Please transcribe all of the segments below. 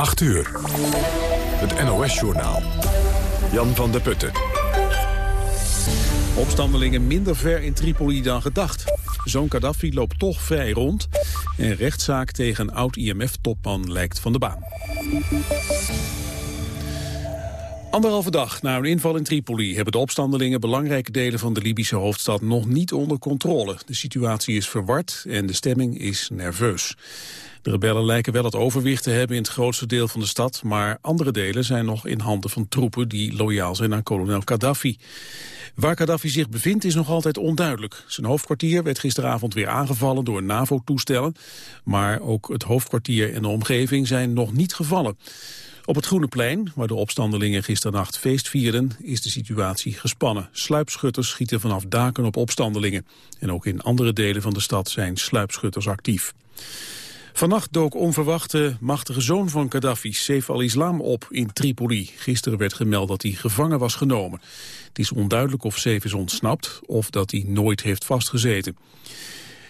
8 uur. Het NOS-journaal. Jan van der Putten. Opstandelingen minder ver in Tripoli dan gedacht. Zo'n Gaddafi loopt toch vrij rond. En rechtszaak tegen oud-IMF-topman lijkt van de baan. Anderhalve dag na een inval in Tripoli hebben de opstandelingen belangrijke delen van de Libische hoofdstad nog niet onder controle. De situatie is verward en de stemming is nerveus. De rebellen lijken wel het overwicht te hebben in het grootste deel van de stad, maar andere delen zijn nog in handen van troepen die loyaal zijn aan kolonel Gaddafi. Waar Gaddafi zich bevindt is nog altijd onduidelijk. Zijn hoofdkwartier werd gisteravond weer aangevallen door NAVO-toestellen, maar ook het hoofdkwartier en de omgeving zijn nog niet gevallen. Op het Groene Plein, waar de opstandelingen gisternacht feest vierden, is de situatie gespannen. Sluipschutters schieten vanaf daken op opstandelingen. En ook in andere delen van de stad zijn sluipschutters actief. Vannacht dook onverwacht de machtige zoon van Gaddafi, Saif al-Islam, op in Tripoli. Gisteren werd gemeld dat hij gevangen was genomen. Het is onduidelijk of Saif is ontsnapt of dat hij nooit heeft vastgezeten.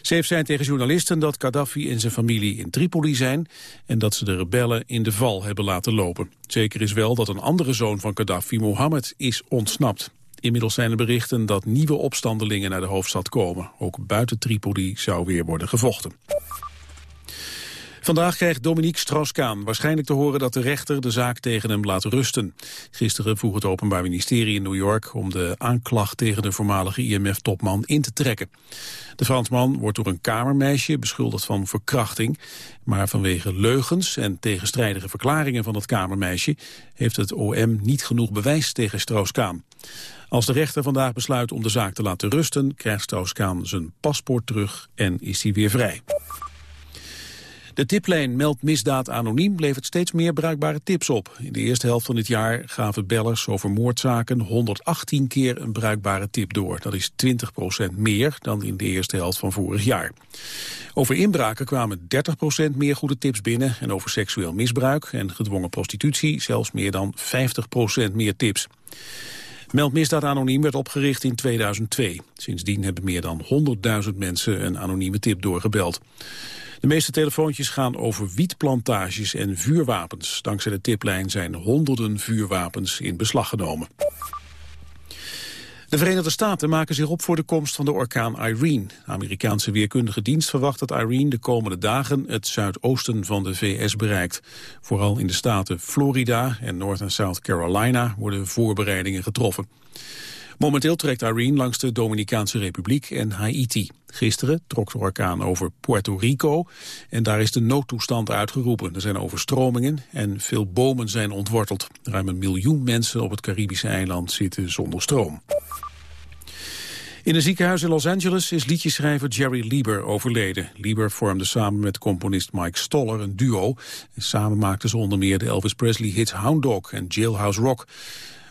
Saif zei tegen journalisten dat Gaddafi en zijn familie in Tripoli zijn... en dat ze de rebellen in de val hebben laten lopen. Zeker is wel dat een andere zoon van Gaddafi, Mohammed, is ontsnapt. Inmiddels zijn er berichten dat nieuwe opstandelingen naar de hoofdstad komen. Ook buiten Tripoli zou weer worden gevochten. Vandaag krijgt Dominique Strauss-Kaan waarschijnlijk te horen dat de rechter de zaak tegen hem laat rusten. Gisteren vroeg het Openbaar Ministerie in New York om de aanklacht tegen de voormalige IMF-topman in te trekken. De Fransman wordt door een kamermeisje beschuldigd van verkrachting, maar vanwege leugens en tegenstrijdige verklaringen van het kamermeisje heeft het OM niet genoeg bewijs tegen Strauss-Kaan. Als de rechter vandaag besluit om de zaak te laten rusten, krijgt Strauss-Kaan zijn paspoort terug en is hij weer vrij. De tiplijn Meld Misdaad Anoniem levert steeds meer bruikbare tips op. In de eerste helft van dit jaar gaven bellers over moordzaken 118 keer een bruikbare tip door. Dat is 20% meer dan in de eerste helft van vorig jaar. Over inbraken kwamen 30% meer goede tips binnen en over seksueel misbruik en gedwongen prostitutie zelfs meer dan 50% meer tips. Meld Misdaad Anoniem werd opgericht in 2002. Sindsdien hebben meer dan 100.000 mensen een anonieme tip doorgebeld. De meeste telefoontjes gaan over wietplantages en vuurwapens. Dankzij de tiplijn zijn honderden vuurwapens in beslag genomen. De Verenigde Staten maken zich op voor de komst van de orkaan Irene. De Amerikaanse weerkundige dienst verwacht dat Irene de komende dagen het zuidoosten van de VS bereikt. Vooral in de staten Florida en North en South Carolina worden voorbereidingen getroffen. Momenteel trekt Irene langs de Dominicaanse Republiek en Haiti. Gisteren trok de orkaan over Puerto Rico en daar is de noodtoestand uitgeroepen. Er zijn overstromingen en veel bomen zijn ontworteld. Ruim een miljoen mensen op het Caribische eiland zitten zonder stroom. In een ziekenhuis in Los Angeles is liedjeschrijver Jerry Lieber overleden. Lieber vormde samen met componist Mike Stoller een duo. En samen maakten ze onder meer de Elvis Presley hits Hound Dog en Jailhouse Rock.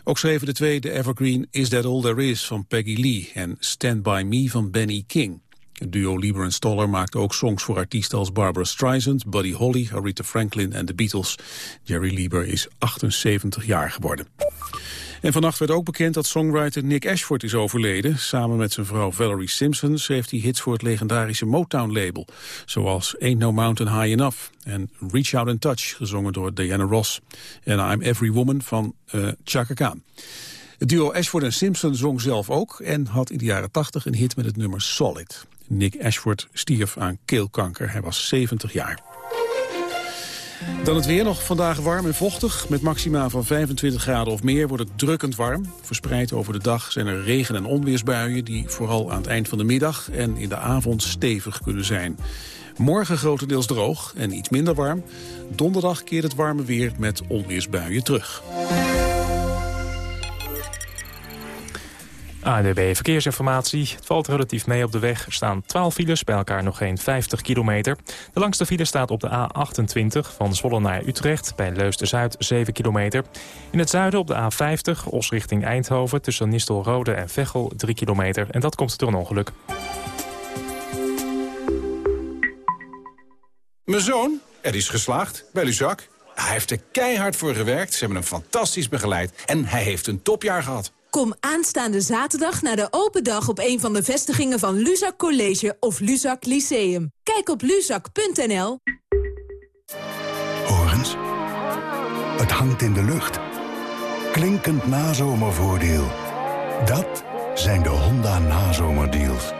Ook schreven de twee de evergreen Is That All There Is van Peggy Lee en Stand By Me van Benny King. Het duo Lieber en Stoller maakte ook songs voor artiesten als Barbara Streisand, Buddy Holly, Aretha Franklin en de Beatles. Jerry Lieber is 78 jaar geworden. En vannacht werd ook bekend dat songwriter Nick Ashford is overleden. Samen met zijn vrouw Valerie Simpson schreef hij hits voor het legendarische Motown-label. Zoals Ain't No Mountain High Enough en Reach Out and Touch, gezongen door Diana Ross. En I'm Every Woman van uh, Chaka Khan. Het duo Ashford en Simpson zong zelf ook en had in de jaren 80 een hit met het nummer Solid. Nick Ashford stierf aan keelkanker. Hij was 70 jaar. Dan het weer nog vandaag warm en vochtig. Met maxima van 25 graden of meer wordt het drukkend warm. Verspreid over de dag zijn er regen- en onweersbuien... die vooral aan het eind van de middag en in de avond stevig kunnen zijn. Morgen grotendeels droog en iets minder warm. Donderdag keert het warme weer met onweersbuien terug. ANWB Verkeersinformatie. Het valt relatief mee op de weg. Er staan 12 files, bij elkaar nog geen 50 kilometer. De langste file staat op de A28 van Zwolle naar Utrecht... bij Leusden-Zuid 7 kilometer. In het zuiden op de A50, Os richting Eindhoven... tussen Nistelrode en Veghel 3 kilometer. En dat komt door een ongeluk. Mijn zoon, er is geslaagd bij Luzak. Hij heeft er keihard voor gewerkt, ze hebben hem fantastisch begeleid... en hij heeft een topjaar gehad. Kom aanstaande zaterdag naar de open dag op een van de vestigingen van Luzak College of Luzak Lyceum. Kijk op luzak.nl. Horens. Het hangt in de lucht. Klinkend nazomervoordeel. Dat zijn de Honda nazomerdeals.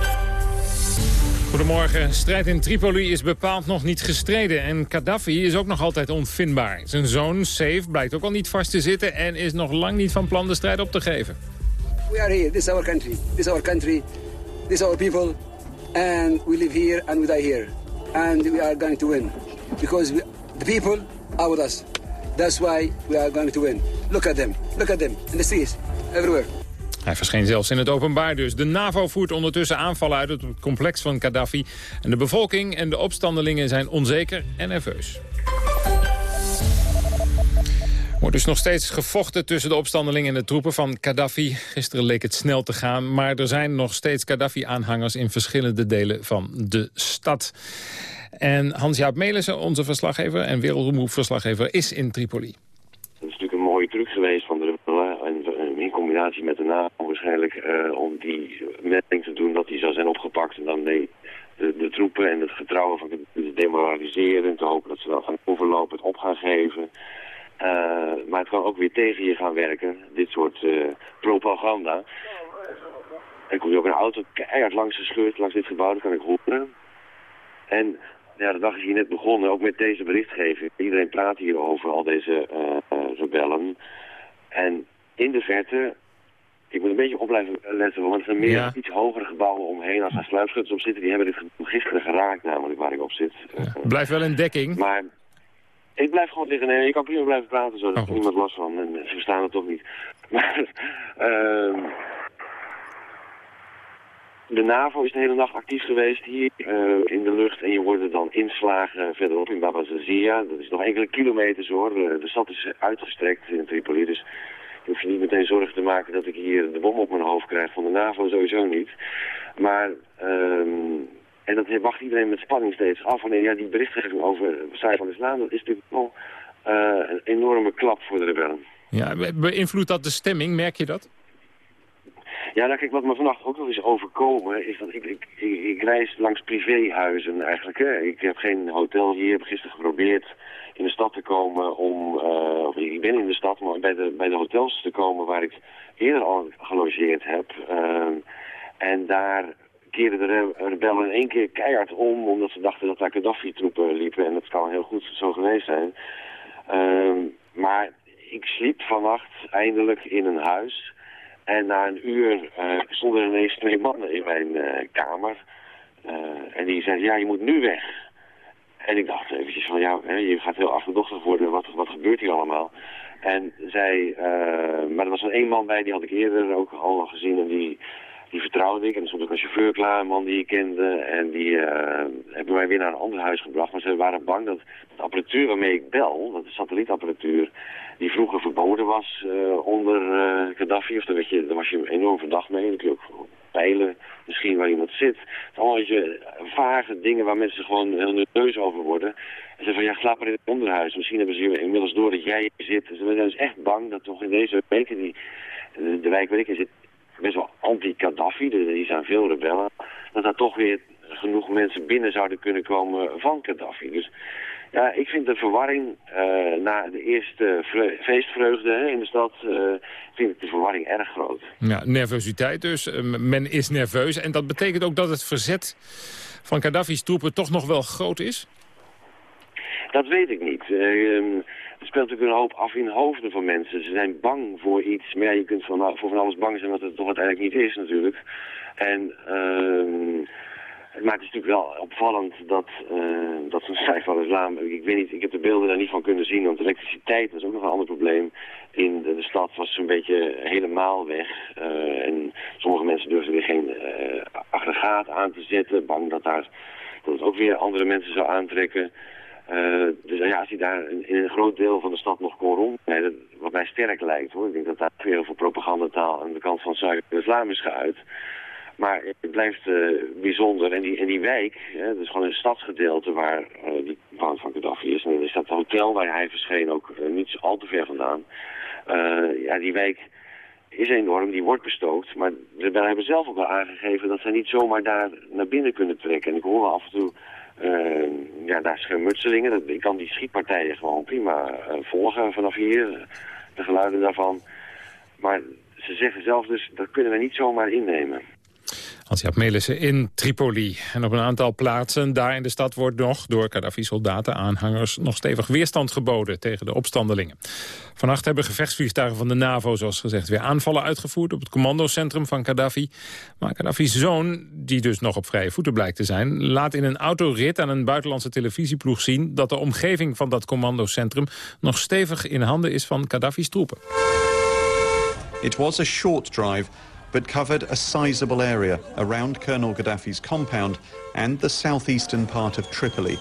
Goedemorgen. Strijd in Tripoli is bepaald nog niet gestreden. En Gaddafi is ook nog altijd onvindbaar. Zijn zoon, Saif, blijkt ook al niet vast te zitten... en is nog lang niet van plan de strijd op te geven. We are here. This is our country. This is our country. This is our people. And we live here and we die here. And we are going to win. Because we, the people are with us. That's why we are going to win. Look at them. Look at them. In the streets. Everywhere. Hij verscheen zelfs in het openbaar dus. De NAVO voert ondertussen aanvallen uit het complex van Gaddafi. En de bevolking en de opstandelingen zijn onzeker en nerveus. Er wordt dus nog steeds gevochten tussen de opstandelingen en de troepen van Gaddafi. Gisteren leek het snel te gaan, maar er zijn nog steeds Gaddafi-aanhangers in verschillende delen van de stad. En Hans-Jaap Melissen, onze verslaggever en wereldroemhoef-verslaggever, is in Tripoli. Dat is natuurlijk een mooie truc geweest van de rebellen. En eh, in met de NAVO waarschijnlijk uh, om die melding te doen dat die zou zijn opgepakt. En dan de, troepen en het vertrouwen van te demoraliseren. En te hopen dat ze dan gaan overlopen, het op gaan geven. Uh, maar het kan ook weer tegen je gaan werken, dit soort uh, propaganda. Er komt ook een auto keihard langs gescheurd, langs dit gebouw, dat kan ik horen. En ja, de dag is hier net begonnen, ook met deze berichtgeving. Iedereen praat hier over al deze rebellen. En in de verte, ik moet een beetje op blijven letten, want er zijn meer ja. iets hogere gebouwen omheen als er sluipschutters op zitten. Die hebben dit gisteren geraakt namelijk waar ik op zit. Ja. Blijf wel in dekking. Maar ik blijf gewoon liggen. Nee, ik kan prima blijven praten, zo. Daar oh, niemand last van. En ze verstaan het toch niet. Maar, uh, de NAVO is de hele nacht actief geweest hier uh, in de lucht. En je wordt er dan inslagen verderop in Baba Zazia. Dat is nog enkele kilometers hoor. De, de stad is uitgestrekt in Tripoli. Dus je hoeft je niet meteen zorgen te maken dat ik hier de bom op mijn hoofd krijg. Van de NAVO sowieso niet. Maar... Um, en dat wacht iedereen met spanning steeds af. Wanneer ja, die berichtgeving over Saif van Islam, dat is natuurlijk wel uh, een enorme klap voor de rebellen. Ja, beïnvloedt dat de stemming? Merk je dat? Ja, nou kijk, wat me vannacht ook nog is overkomen, is dat ik, ik, reis langs privéhuizen eigenlijk. Hè. Ik heb geen hotel hier, ik heb gisteren geprobeerd in de stad te komen om, uh, of ik ben in de stad, maar bij de, bij de hotels te komen waar ik eerder al gelogeerd heb. Uh, en daar keerden de rebellen in één keer keihard om, omdat ze dachten dat daar Gaddafi-troepen liepen. En dat kan heel goed zo geweest zijn. Uh, maar ik sliep vannacht eindelijk in een huis. En na een uur uh, stonden er ineens twee mannen in mijn uh, kamer. Uh, en die zeiden, ja, je moet nu weg. En ik dacht eventjes van, ja, hè, je gaat heel achterdochtig worden. Wat, wat gebeurt hier allemaal? En zij, maar er was er één man bij, die had ik eerder ook al gezien. En die die vertrouwde ik. En er stond ook een chauffeur klaar, een man die ik kende. En die uh, hebben mij weer naar een ander huis gebracht. Maar ze waren bang dat de apparatuur waarmee ik bel, dat de satellietapparatuur, die vroeger verboden was uh, onder uh, Gaddafi. Of daar, daar was je enorm verdacht mee. Dan kun je ook peilen misschien waar iemand zit. Het allemaal vage dingen waar mensen gewoon heel nerveus over worden. En ze van, ja, slaap maar in het onderhuis. Misschien hebben ze inmiddels door dat jij hier zit. Ze zijn dus echt bang dat toch in deze weken die de, de wijk waar ik in zit, best wel anti-Gaddafi, die zijn veel rebellen, dat daar toch weer genoeg mensen binnen zouden kunnen komen van Gaddafi. Dus ja, ik vind de verwarring uh, na de eerste feestvreugde hè, in de stad, uh, vind ik de verwarring erg groot. Ja, nervositeit dus. Uh, men is nerveus en dat betekent ook dat het verzet van Gaddafi's troepen toch nog wel groot is? Dat weet ik niet. Er speelt natuurlijk een hoop af in hoofden van mensen. Ze zijn bang voor iets. Maar ja, je kunt voor van alles bang zijn wat het toch uiteindelijk niet is natuurlijk. En... Uh, maar het is natuurlijk wel opvallend dat, uh, dat zo'n cijfer van islam... Ik weet niet, ik heb de beelden daar niet van kunnen zien, want elektriciteit was ook nog een ander probleem. In de, de stad was zo'n beetje helemaal weg. Uh, en sommige mensen durfden weer geen uh, aggregaat aan te zetten, bang dat, daar, dat het ook weer andere mensen zou aantrekken. Dus ja, als hij daar in, een groot deel van de stad nog kon rondrijden, wat mij sterk lijkt hoor. Ik denk dat daar heel veel propagandataal aan de kant van Zuid-Islam is geuit. Maar het blijft bijzonder. En die, en die wijk, hè, dat is gewoon een stadsgedeelte waar die baan van Gaddafi is. En is dat hotel waar hij verscheen ook niet al te ver vandaan. ja, die wijk is enorm, die wordt bestookt. Maar de rebellen hebben zelf ook wel aangegeven dat ze niet zomaar daar naar binnen kunnen trekken. En ik hoor af en toe uh, ja, daar schermutselingen. Ik kan die schietpartijen gewoon prima uh, volgen vanaf hier, de geluiden daarvan. Maar ze zeggen zelf dus, dat kunnen we niet zomaar innemen. Hans-Jaap Melissen in Tripoli. En op een aantal plaatsen daar in de stad wordt nog door Gaddafi-soldaten aanhangers nog stevig weerstand geboden tegen de opstandelingen. Vannacht hebben gevechtsvliegtuigen van de NAVO, zoals gezegd, weer aanvallen uitgevoerd op het commandocentrum van Gaddafi. Maar Gaddafi's zoon, die dus nog op vrije voeten blijkt te zijn, laat in een autorit aan een buitenlandse televisieploeg zien dat de omgeving van dat commandocentrum nog stevig in handen is van Gaddafi's troepen. It was a short drive but covered a sizable area around Colonel Gaddafi's compound and the southeastern part of Tripoli.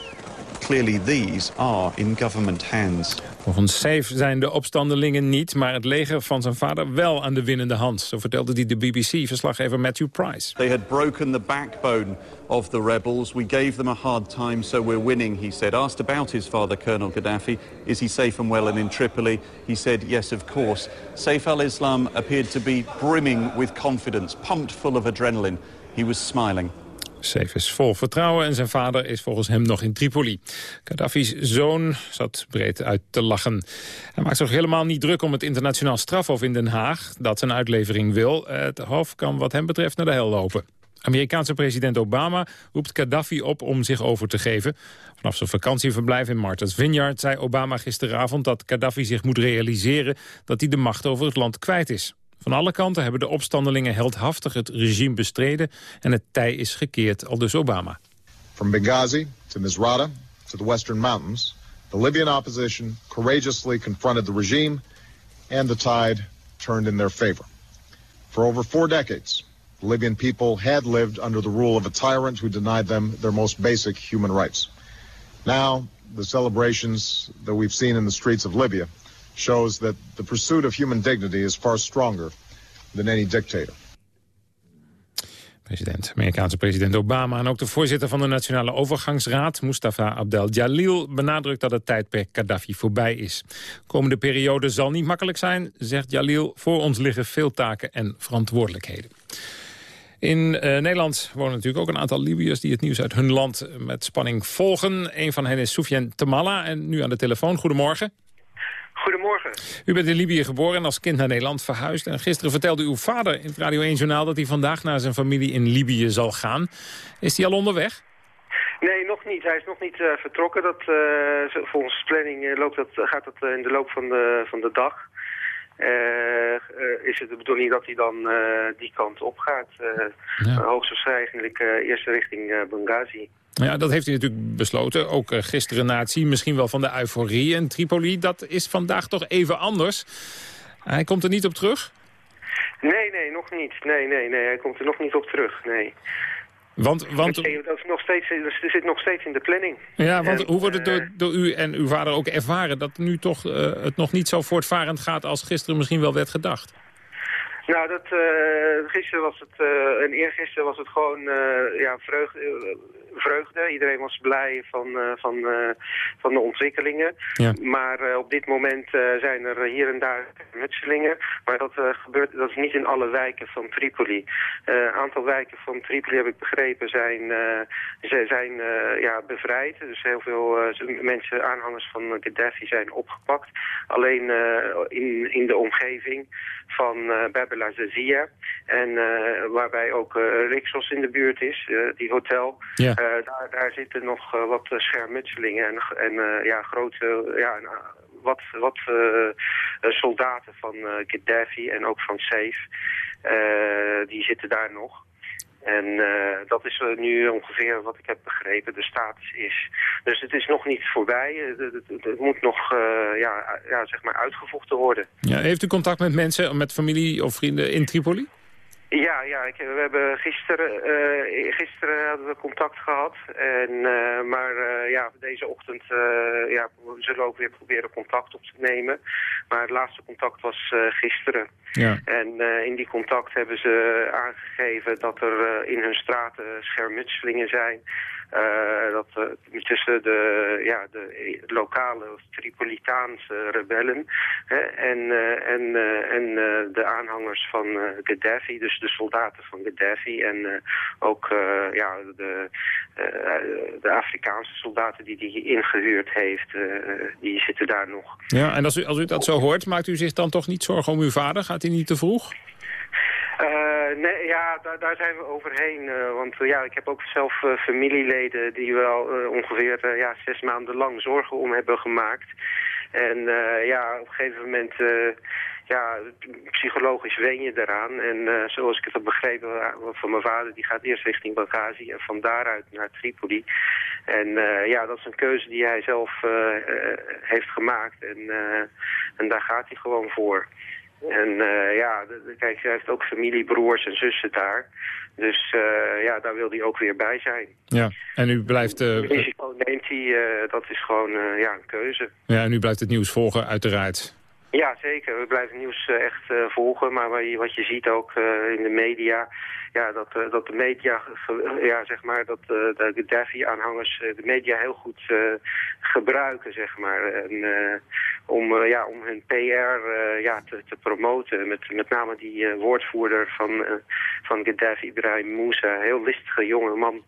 Clearly these are in government hands. Volgens Safe zijn de opstandelingen niet, maar het leger van zijn vader wel aan de winnende hand. Zo vertelde hij de BBC-verslaggever Matthew Price. They had broken the backbone of the rebels. We gave them a hard time, so we're winning, he said. Asked about his father, Colonel Gaddafi, is he safe and well and in Tripoli? He said, yes, of course. Saif al-Islam appeared to be brimming with confidence, pumped full of adrenaline. He was smiling. Saif is vol vertrouwen en zijn vader is volgens hem nog in Tripoli. Gaddafi's zoon zat breed uit te lachen. Hij maakt zich helemaal niet druk om het internationaal strafhof in Den Haag... dat zijn uitlevering wil. Het hof kan wat hem betreft naar de hel lopen. Amerikaanse president Obama roept Gaddafi op om zich over te geven. Vanaf zijn vakantieverblijf in Martha's Vineyard zei Obama gisteravond dat Gaddafi zich moet realiseren dat hij de macht over het land kwijt is. Van alle kanten hebben de opstandelingen heldhaftig het regime bestreden en het tij is gekeerd, al dus Obama. From Benghazi to Misrata to the Western Mountains, the Libyan opposition courageously confronted the regime and the tide turned in their favor. For over four decades, the Libyan people had lived under the rule of a tyrant who denied them their most basic human rights. Now, the celebrations that we've seen in the streets of Libya shows that the pursuit of human dignity is far stronger than any dictator. President, Amerikaanse president Obama en ook de voorzitter van de Nationale Overgangsraad, Mustafa Abdel Jalil, benadrukt dat het tijdperk Gaddafi voorbij is. Komende periode zal niet makkelijk zijn, zegt Jalil. Voor ons liggen veel taken en verantwoordelijkheden. In uh, Nederland wonen natuurlijk ook een aantal Libiërs die het nieuws uit hun land met spanning volgen. Een van hen is Soufiane Tamala en nu aan de telefoon. Goedemorgen. Goedemorgen. U bent in Libië geboren en als kind naar Nederland verhuisd. En gisteren vertelde uw vader in het Radio 1-journaal... dat hij vandaag naar zijn familie in Libië zal gaan. Is hij al onderweg? Nee, nog niet. Hij is nog niet uh, vertrokken. Dat, uh, volgens planning uh, loopt dat, gaat dat in de loop van de, van de dag. Is het de bedoeling dat hij dan die kant op gaat? Ja. Hoogstwaarschijnlijk eerst richting Benghazi. Ja, dat heeft hij natuurlijk besloten. Ook gisteren na het zien misschien wel van de euforie in Tripoli. Dat is vandaag toch even anders. Hij komt er niet op terug? Nee, nee, nog niet. Nee, nee, nee, hij komt er nog niet op terug, nee. Want, want... dat is nog steeds, dat zit nog steeds in de planning. Ja, want hoe wordt het door, door u en uw vader ook ervaren... dat nu toch uh, het nog niet zo voortvarend gaat als gisteren misschien wel werd gedacht? Nou, dat, uh, gisteren was het, uh, en eergisteren was het gewoon uh, ja, vreugde, vreugde. Iedereen was blij van, van, van de ontwikkelingen. Ja. Maar op dit moment zijn er hier en daar mutselingen. Maar dat, gebeurt, dat is niet in alle wijken van Tripoli. Een aantal wijken van Tripoli, heb ik begrepen, zijn, zijn ja, bevrijd. Dus heel veel mensen, aanhangers van Gaddafi, zijn opgepakt. Alleen in, in de omgeving van uh, Babela Zazia. En uh, waarbij ook uh, Rixos in de buurt is, die hotel. Ja. daar, daar zitten nog wat schermutselingen en, en ja, grote... Ja, wat, wat soldaten van Gaddafi en ook van Saif, die zitten daar nog. En uh, dat is uh, nu ongeveer wat ik heb begrepen, de status is. Dus het is nog niet voorbij. Het, het, het moet nog uh, ja, ja, zeg maar uitgevochten worden. Ja, heeft u contact met mensen, met familie of vrienden in Tripoli? Ja, ja ik, we hebben gisteren, uh, gisteren hadden we contact gehad. En, uh, maar uh, ja, deze ochtend ja, we zullen ook weer proberen contact op te nemen. Maar het laatste contact was gisteren. Ja. En in die contact hebben ze aangegeven dat er in hun straten schermutselingen zijn. Uh, dat uh, tussen de, ja, de lokale Tripolitaanse rebellen hè, en, uh, en, en de aanhangers van Gaddafi, dus de soldaten van Gaddafi en ook ja, de, de Afrikaanse soldaten die hij ingehuurd heeft, die zitten daar nog. Ja, en als u, als u dat zo hoort, maakt u zich dan toch niet zorgen om uw vader? Gaat hij niet te vroeg? Uh, nee, ja, daar, daar zijn we overheen. Uh, want uh, ja, ik heb ook zelf familieleden die wel ongeveer ja, zes maanden lang zorgen om hebben gemaakt. En ja, op een gegeven moment, ja, psychologisch ween je eraan. En zoals ik het heb begrepen van mijn vader, die gaat eerst richting Benghazi en van daaruit naar Tripoli. En ja, dat is een keuze die hij zelf heeft gemaakt. En, en daar gaat hij gewoon voor. En uh, ja, kijk, hij heeft ook familie, broers en zussen daar. Dus uh, ja, daar wil hij ook weer bij zijn. Ja, en u blijft... Uh, het risico neemt hij, dat is gewoon ja, een keuze. Ja, en u blijft het nieuws volgen, uiteraard. Ja, zeker. We blijven nieuws echt volgen. Maar wat je ziet ook in de media ja, dat, uh, dat de media, ja, zeg maar, dat de Gaddafi-aanhangers de media heel goed gebruiken, zeg maar. En, om, ja, om hun PR ja, te, te promoten. Met, met name die woordvoerder van, van Gaddafi, Ibrahim Moussa. Heel listige jonge man.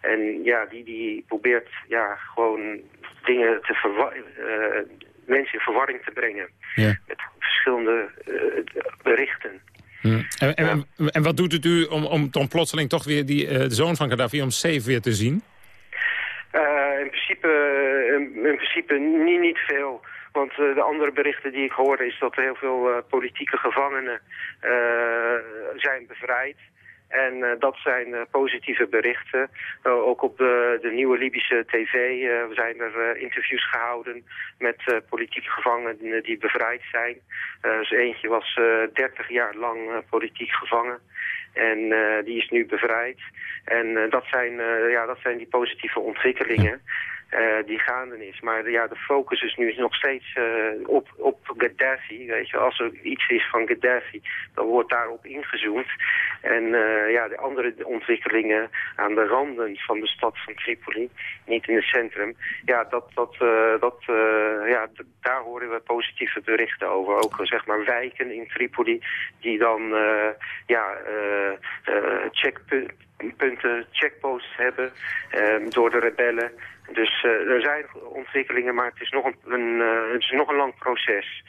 En ja, die, die probeert ja, gewoon dingen te verwarren mensen in verwarring te brengen. Ja. Met verschillende berichten. En, en, en, wat doet het u om, om dan plotseling toch weer die uh, zoon van Gaddafi, om safe weer te zien? Uh, in, principe, in, in, principe niet, niet veel. Want uh, de andere berichten die ik hoor is dat er heel veel politieke gevangenen zijn bevrijd. En uh, dat zijn uh, positieve berichten. Uh, ook op de, de, nieuwe Libische tv zijn er interviews gehouden met politieke gevangenen die bevrijd zijn. dus eentje was 30 jaar lang politiek gevangen. En die is nu bevrijd. En dat, zijn, ja, dat zijn die positieve ontwikkelingen. Uh, die gaande is. Maar ja, de focus is nu nog steeds uh, op, op Gaddafi. Weet je, als er iets is van Gaddafi, dan wordt daarop ingezoomd. En uh, ja, de andere ontwikkelingen aan de randen van de stad van Tripoli, niet in het centrum. Ja, dat, dat, dat, ja daar horen we positieve berichten over. Ook zeg maar wijken in Tripoli die dan ja, checkpunten, checkposts hebben door de rebellen. Dus uh, er zijn ontwikkelingen, maar het is nog een, een uh, het is nog een lang proces.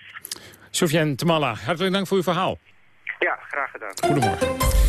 Sofiane Tamala, hartelijk dank voor uw verhaal. Ja, graag gedaan. Goedemorgen.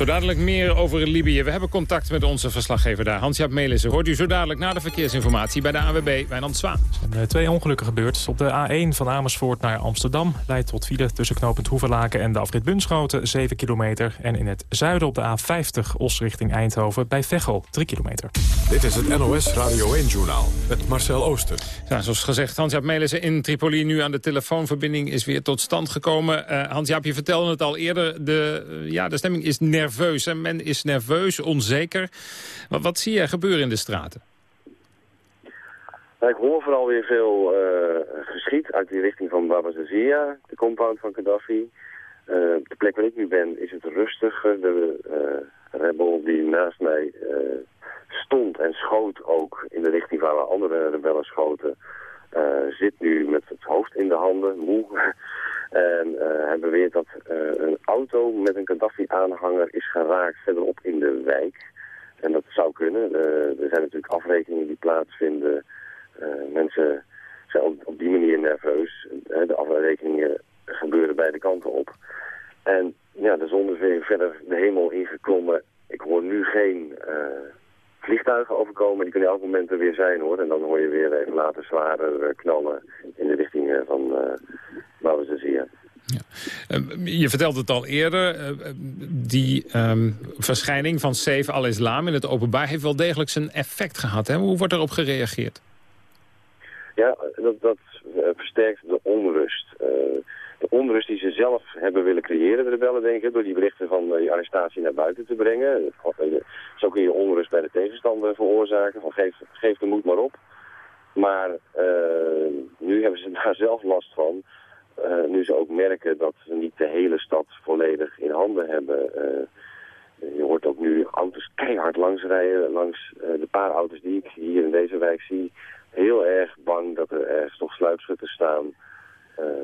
Zo dadelijk meer over Libië. We hebben contact met onze verslaggever daar, Hans-Jaap Melissen. Hoort u zo dadelijk na de verkeersinformatie bij de AWB Wijnand Zwaan. Er zijn twee ongelukken gebeurd. Op de A1 van Amersfoort naar Amsterdam leidt tot file tussen knooppunt Hoeverlaken en de afrit Bunschoten 7 kilometer. En in het zuiden op de A50 Os richting Eindhoven bij Veghel 3 kilometer. Dit is het NOS Radio 1-journaal met Marcel Ooster. Ja, zoals gezegd, Hans-Jaap Melissen in Tripoli nu aan de telefoonverbinding is weer tot stand gekomen. Uh, Hans-Jaap, je vertelde het al eerder, de, uh, ja, de stemming is nerveus nerveus en men is nerveus, onzeker. Wat, wat zie je gebeuren in de straten? ik hoor vooral weer veel uh, geschiet uit die richting van Baba Zazia, de compound van Gaddafi. Uh, de plek waar ik nu ben is het rustiger. De uh, rebel die naast mij stond en schoot ook in de richting waar andere rebellen schoten, zit nu met het hoofd in de handen, moe. En uh, hij beweert dat uh, een auto met een Gaddafi-aanhanger is geraakt verderop in de wijk. En dat zou kunnen. Er zijn natuurlijk afrekeningen die plaatsvinden. mensen zijn op, op, die manier nerveus. de afrekeningen gebeuren beide kanten op. En ja, de zon is weer verder de hemel ingeklommen. Ik hoor nu geen vliegtuigen overkomen. Die kunnen elk moment er weer zijn hoor. En dan hoor je weer even later zwaarder knallen in de richting van uh, waar we ze zien. Ja. Ehm, je vertelde het al eerder, die um, verschijning van Saif al-Islam in het openbaar heeft wel degelijk zijn effect gehad. Hè? Hoe wordt erop gereageerd? Ja, dat, dat versterkt de onrust. De onrust die ze zelf hebben willen creëren, de rebellen, denk ik, door die berichten van die arrestatie naar buiten te brengen. Zo kun je onrust bij de tegenstander veroorzaken, van geef, de moed maar op. Maar nu hebben ze daar zelf last van. Nu ze ook merken dat ze niet de hele stad volledig in handen hebben. Je hoort ook nu auto's keihard langsrijden. Langs de paar auto's die ik hier in deze wijk zie. Heel erg bang dat er ergens nog sluipschutters staan.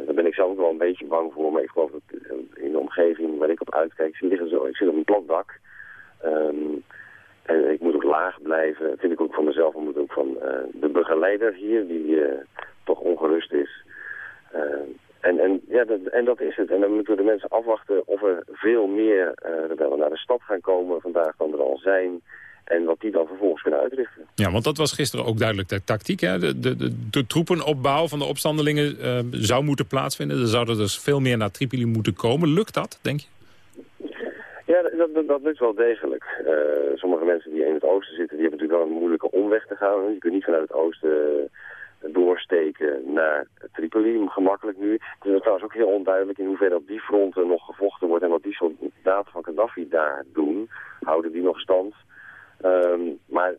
Daar ben ik zelf wel een beetje bang voor. Maar ik geloof dat in de omgeving waar ik op uitkijk... Ik, liggen zo, ik zit op een plat dak. Um, en ik moet ook laag blijven. Vind ik ook van mezelf. Maar moet ook van de begeleider hier, die toch ongerust is. En, en, ja, dat, en dat is het. En dan moeten de mensen afwachten of er veel meer rebellen naar de stad gaan komen vandaag dan er al zijn. En wat die dan vervolgens kunnen uitrichten. Ja, want dat was gisteren ook duidelijk de tactiek. Hè? De, de, de, de troepenopbouw van de opstandelingen uh, zou moeten plaatsvinden. Er zouden dus veel meer naar Tripoli moeten komen. Lukt dat, denk je? Ja, dat, dat, dat lukt wel degelijk. Uh, sommige mensen die in het oosten zitten, die hebben natuurlijk wel een moeilijke omweg te gaan. Je kunt niet vanuit het oosten doorsteken naar Tripoli, gemakkelijk nu. Het is trouwens ook heel onduidelijk in hoeverre op die fronten nog gevochten wordt en wat die soldaten van Gaddafi daar doen. Houden die nog stand? Um, maar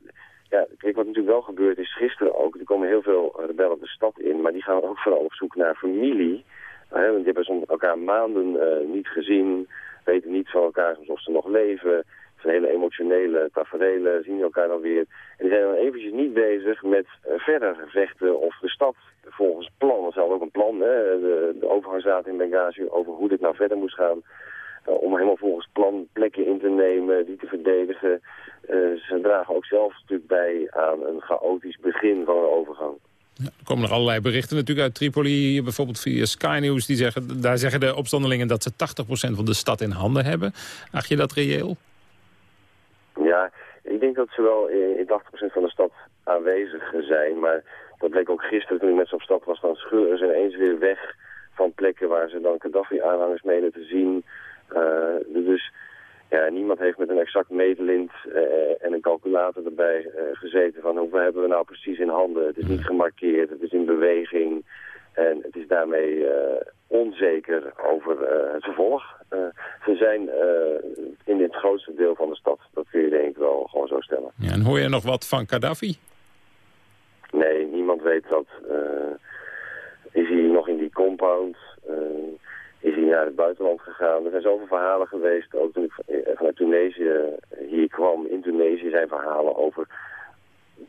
ja, kijk, wat natuurlijk wel gebeurd is gisteren ook, er komen heel veel rebellen de stad in, maar die gaan ook vooral op zoek naar familie. Want die hebben soms elkaar maanden uh, niet gezien, weten niet van elkaar of ze nog leven zijn hele emotionele tafereelen, zien elkaar dan weer. En die zijn dan eventjes niet bezig met uh, verder vechten of de stad volgens plan. Er zal ook een plan, hè, de, de in Benghazi, over hoe dit nou verder moest gaan. Om helemaal volgens plan plekken in te nemen, die te verdedigen. Uh, ze dragen ook zelf natuurlijk bij aan een chaotisch begin van een overgang. Ja, er komen nog allerlei berichten natuurlijk uit Tripoli, bijvoorbeeld via Sky News. Die zeggen, daar zeggen de opstandelingen dat ze 80% van de stad in handen hebben. Acht je dat reëel? Ja, ik denk dat ze wel in 80% van de stad aanwezig zijn. Maar dat bleek ook gisteren toen ik met ze op stad was. Dan scheuren ze ineens weer weg van plekken waar ze dan Gaddafi-aanhangers menen te zien. Uh, dus ja, niemand heeft met een exact meetlint uh, en een calculator erbij uh, gezeten van hoeveel hebben we nou precies in handen. Het is niet gemarkeerd, het is in beweging. En het is daarmee onzeker over het vervolg. Uh, ze zijn in het grootste deel van de stad. Dat kun je denk ik wel gewoon zo stellen. Ja, en hoor je nog wat van Gaddafi? Nee, niemand weet dat. is hij nog in die compound? Hij naar het buitenland gegaan? Er zijn zoveel verhalen geweest. Ook toen ik vanuit Tunesië hier kwam. In Tunesië zijn verhalen over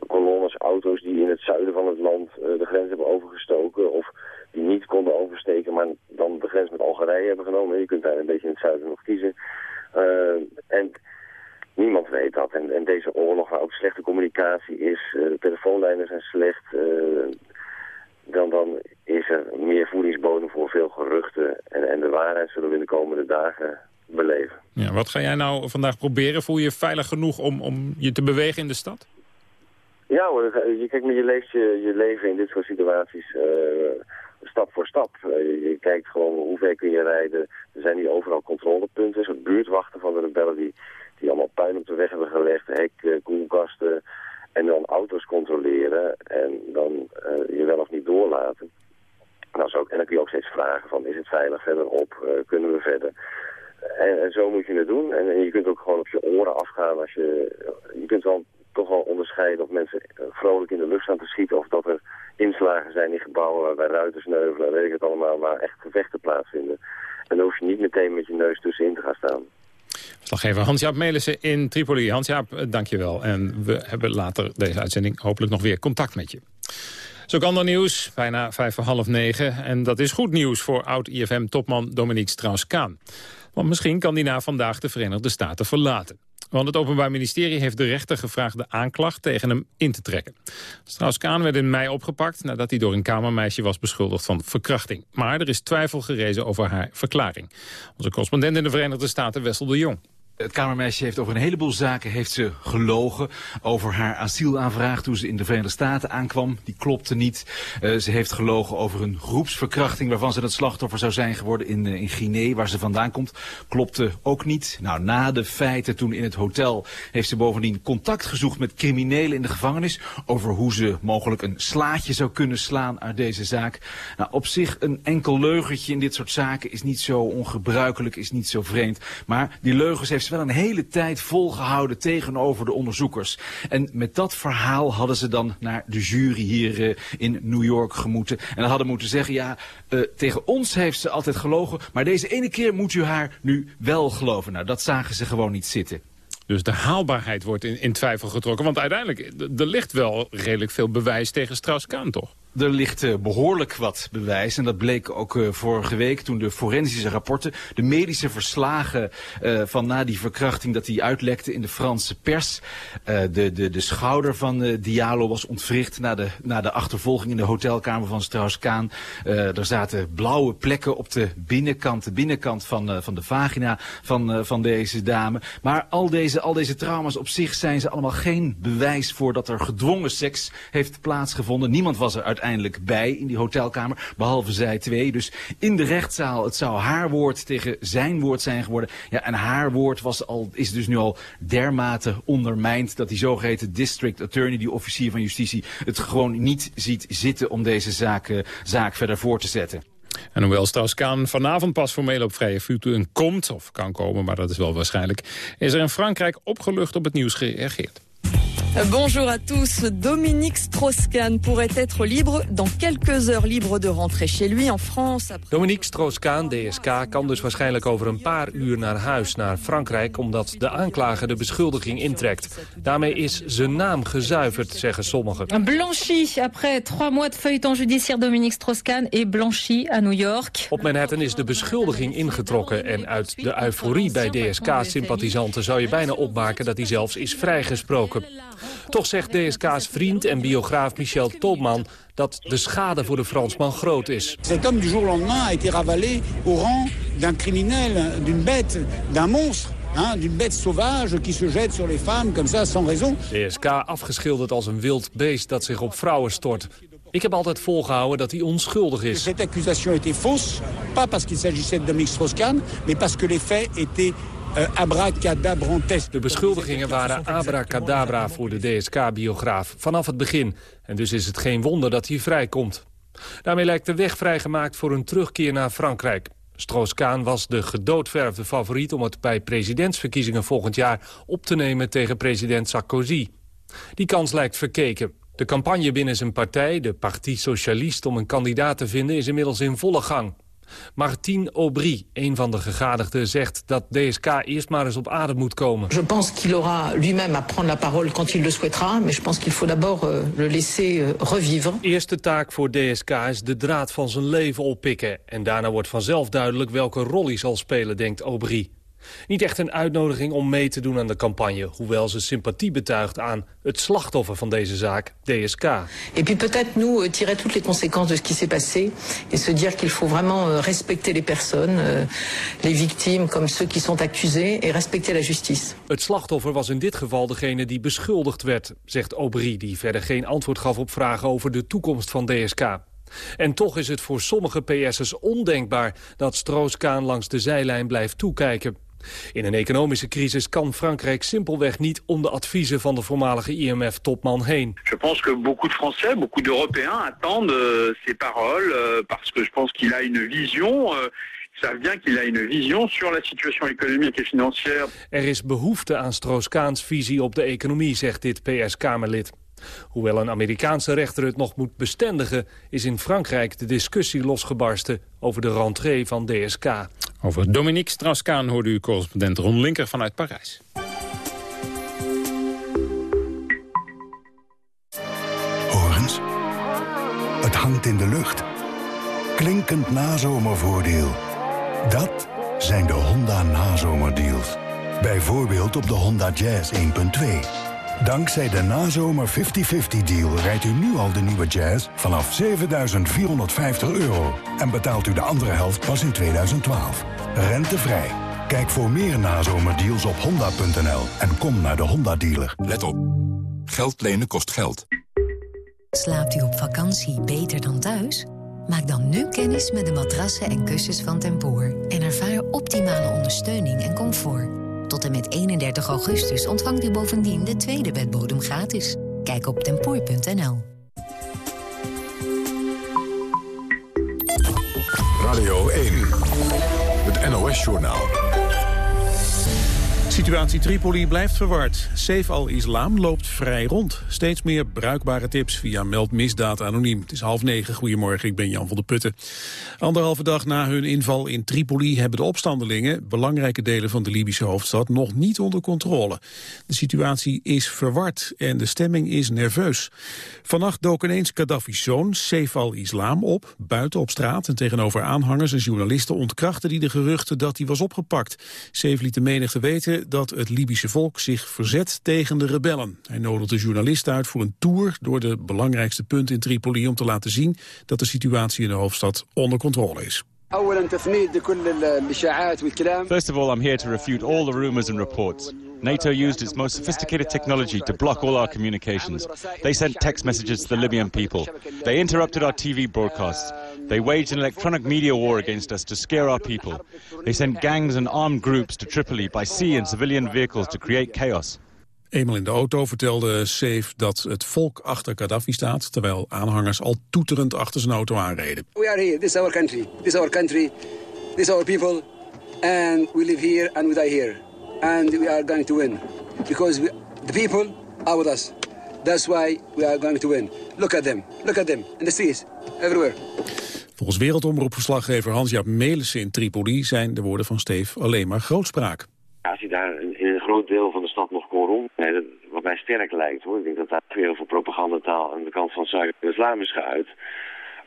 kolonnes auto's die in het zuiden van het land uh, de grens hebben overgestoken of die niet konden oversteken, maar dan de grens met Algerije hebben genomen. Je kunt daar een beetje in het zuiden nog kiezen. En niemand weet dat. En, en, deze oorlog waar ook slechte communicatie is, de telefoonlijnen zijn slecht, dan, dan is er meer voedingsbodem voor veel geruchten. En, en de waarheid zullen we in de komende dagen beleven. Ja, wat ga jij nou vandaag proberen? Voel je je veilig genoeg om, om je te bewegen in de stad? Ja hoor, je, kijk, maar je leeft je, je leven in dit soort situaties uh, stap voor stap. Uh, je, kijkt gewoon hoe ver kun je rijden. Er zijn hier overal controlepunten, soort buurtwachten van de rebellen die, die allemaal puin op de weg hebben gelegd, hek, uh, koelkasten en dan auto's controleren en dan je wel of niet doorlaten. Nou, zo, en dan kun je ook steeds vragen van is het veilig verderop, kunnen we verder. En, en, zo moet je het doen. En, en, je kunt ook gewoon op je oren afgaan als je... Je kunt wel toch wel onderscheiden of mensen eh, vrolijk in de lucht staan te schieten... of dat er inslagen zijn in gebouwen waarbij ruiten sneuvelen, weet ik het allemaal, waar echt gevechten plaatsvinden. En dan hoef je niet meteen met je neus tussenin te gaan staan. Verslaggever Hans-Jaap Melissen in Tripoli. Hans-Jaap, eh, dank je wel. En we hebben later deze uitzending hopelijk nog weer contact met je. Zo kan er nieuws, bijna vijf voor half negen. En dat is goed nieuws voor oud-IFM-topman Dominique Strauss-Kaan. Want misschien kan die na vandaag de Verenigde Staten verlaten. Want het Openbaar Ministerie heeft de rechter gevraagd de aanklacht tegen hem in te trekken. Strauss-Kaan werd in mei opgepakt nadat hij door een kamermeisje was beschuldigd van verkrachting. Maar er is twijfel gerezen over haar verklaring. Onze correspondent in de Verenigde Staten, Wessel de Jong. Het Kamermeisje heeft over een heleboel zaken heeft ze gelogen. Over haar asielaanvraag toen ze in de Verenigde Staten aankwam. Die klopte niet. Uh, ze heeft gelogen over een groepsverkrachting waarvan ze het slachtoffer zou zijn geworden in, uh, in Guinea, waar ze vandaan komt. Klopte ook niet. Nou, na de feiten toen in het hotel heeft ze bovendien contact gezocht met criminelen in de gevangenis. Over hoe ze mogelijk een slaatje zou kunnen slaan uit deze zaak. Nou, op zich een enkel leugentje in dit soort zaken is niet zo ongebruikelijk, is niet zo vreemd. Maar die leugens heeft wel een hele tijd volgehouden tegenover de onderzoekers. En met dat verhaal hadden ze dan naar de jury hier uh, in New York gemoeten. En hadden moeten zeggen, ja, uh, tegen ons heeft ze altijd gelogen, maar deze ene keer moet u haar nu wel geloven. Nou, dat zagen ze gewoon niet zitten. Dus de haalbaarheid wordt in, in twijfel getrokken. Want uiteindelijk, er ligt wel redelijk veel bewijs tegen Strauss-Kaan, toch? Er ligt uh, behoorlijk wat bewijs en dat bleek ook uh, vorige week toen de forensische rapporten, de medische verslagen uh, van na die verkrachting dat die uitlekte in de Franse pers. de, de, de schouder van Diallo was ontwricht na de, na de achtervolging in de hotelkamer van Strauss-Kaan. er zaten blauwe plekken op de binnenkant, de binnenkant van, van de vagina van, van deze dame. Maar al deze, al deze trauma's op zich zijn ze allemaal geen bewijs voor dat er gedwongen seks heeft plaatsgevonden. Niemand was er uiteindelijk uiteindelijk bij in die hotelkamer. Behalve zij twee. Dus in de rechtszaal, het zou haar woord tegen zijn woord zijn geworden. Ja, en haar woord was al, is dus nu al dermate ondermijnd... dat die zogeheten district attorney, die officier van justitie... het gewoon niet ziet zitten om deze zaak, uh, zaak verder voor te zetten. En hoewel Strauss-Kaan vanavond pas formeel op vrije voeten komt, of kan komen, maar dat is wel waarschijnlijk, is er in Frankrijk opgelucht op het nieuws gereageerd. Bonjour à tous. Dominique Strauss-Kahn pourrait être libre dans quelques heures libre de rentrer chez lui en France. Dominique Strauss-Kahn, DSK, kan dus waarschijnlijk over een paar uur naar huis, naar Frankrijk, omdat de aanklager de beschuldiging intrekt. Daarmee is zijn naam gezuiverd, zeggen sommigen. Blanchi, après trois mois de feuilleton judiciaire, Dominique Strauss-Kahn est blanchi à New York. Op Manhattan is de beschuldiging ingetrokken en uit de euforie bij DSK-sympathisanten zou je bijna opmaken dat hij zelfs is vrijgesproken. Toch zegt DSK's vriend en biograaf Michel Topman dat de schade voor de Fransman groot is. Cet homme du jour au lendemain a été ravalé au rang d'un criminel, d'une bête, d'un monstre. d'une bête sauvage qui se jette sur les femmes comme ça sans raison. DSK afgeschilderd als een wild beest dat zich op vrouwen stort. Ik heb altijd volgehouden dat hij onschuldig is. Cette accusation était fausse, pas parce qu'il s'agissait de Dominique Strauss-Kahn, mais parce que les faits étaient de beschuldigingen waren abracadabra voor de DSK-biograaf vanaf het begin. En dus is het geen wonder dat hij vrijkomt. Daarmee lijkt de weg vrijgemaakt voor een terugkeer naar Frankrijk. Stroos-Kaan was de gedoodverfde favoriet om het bij presidentsverkiezingen volgend jaar op te nemen tegen president Sarkozy. Die kans lijkt verkeken. De campagne binnen zijn partij, de Parti Socialiste, om een kandidaat te vinden is inmiddels in volle gang. Martine Aubry, een van de gegadigden, zegt dat DSK eerst maar eens op adem moet komen. Je pense qu'il aura lui-même à prendre la parole quand il le souhaitera, mais je pense qu'il faut d'abord euh, le laisser euh, revivre. Eerste taak voor DSK is de draad van zijn leven oppikken en daarna wordt vanzelf duidelijk welke rol hij zal spelen, denkt Aubry. Niet echt een uitnodiging om mee te doen aan de campagne... hoewel ze sympathie betuigt aan het slachtoffer van deze zaak, DSK. Et puis peut-être nous euh, tirer toutes les conséquences de ce qui s'est passé... et se dire qu'il faut vraiment euh, respecter les personnes, euh, les victimes comme ceux qui sont accusés... et respecter la justice. Het slachtoffer was in dit geval degene die beschuldigd werd, zegt Aubry... die verder geen antwoord gaf op vragen over de toekomst van DSK. En toch is het voor sommige PS'ers ondenkbaar dat Stroos-Kaan langs de zijlijn blijft toekijken. In een economische crisis kan Frankrijk simpelweg niet om de adviezen van de voormalige IMF-topman heen. Je pense que beaucoup de Français, beaucoup d'Européens attendent euh, ces paroles euh, parce que je pense qu'il a une vision euh, savent bien qu'il a une vision sur la situation économique et financière. Er is behoefte aan Stroos-Kaans visie op de economie, zegt dit PS-Kamerlid. Hoewel een Amerikaanse rechter het nog moet bestendigen... is in Frankrijk de discussie losgebarsten over de rentree van DSK. Over Dominique Strauss-Kaan hoorde u correspondent Ron Linker vanuit Parijs. Horens, het hangt in de lucht. Klinkend nazomervoordeel. Dat zijn de Honda nazomerdeals. Bijvoorbeeld op de Honda Jazz 1.2... Dankzij de nazomer 50-50 deal rijdt u nu al de nieuwe Jazz vanaf 7.450 euro. En betaalt u de andere helft pas in 2012. Rentevrij. Kijk voor meer nazomerdeals op honda.nl en kom naar de Honda dealer. Let op. Geld lenen kost geld. Slaapt u op vakantie beter dan thuis? Maak dan nu kennis met de matrassen en kussens van Tempoor... en ervaar optimale ondersteuning en comfort. Tot en met 31 augustus ontvangt u bovendien de tweede bedbodem gratis. Kijk op tempoor.nl. Radio 1. Het NOS-journaal. Situatie Tripoli blijft verward. Saif al-Islam loopt vrij rond. Steeds meer bruikbare tips via Meld Misdaad Anoniem. Het is half negen. Goedemorgen, ik ben Jan van der Putten. Anderhalve dag na hun inval in Tripoli hebben de opstandelingen... belangrijke delen van de Libische hoofdstad nog niet onder controle. De situatie is verward en de stemming is nerveus. Vannacht dook ineens Gaddafi's zoon, Saif al-Islam, op... buiten op straat en tegenover aanhangers en journalisten... ontkrachten die de geruchten dat hij was opgepakt. Saif liet de menigte weten dat het Libische volk zich verzet tegen de rebellen. Hij nodigde journalisten uit voor een tour door de belangrijkste punten in Tripoli... om te laten zien dat de situatie in de hoofdstad onder controle is. First of all, I'm here to refute all the rumors and reports. NATO used its most sophisticated technology to block all our communications. They sent text messages to the Libyan people. They interrupted our TV broadcasts. They waged an electronic media war against us to scare our people. They sent gangs and armed groups to Tripoli by sea and civilian vehicles to create chaos. Eenmaal in de auto vertelde Saif dat het volk achter Gaddafi staat... terwijl aanhangers al toeterend achter zijn auto aanreden. We are here. This is our country. This is our country. This is our people. And we live here and we die here. And we are going to win. Because we, the people are with us. That's why we are going to win. Look at them. Look at them. In the streets. Everywhere. Volgens wereldomroepverslaggever Hans-Jaap Melissen in Tripoli... zijn de woorden van Steef alleen maar grootspraak. Als hij daar in een groot deel van de stad nog kon rondrijden, wat mij sterk lijkt hoor. Ik denk dat daar weer heel veel propagandataal aan de kant van Zuid-Islam is geuit.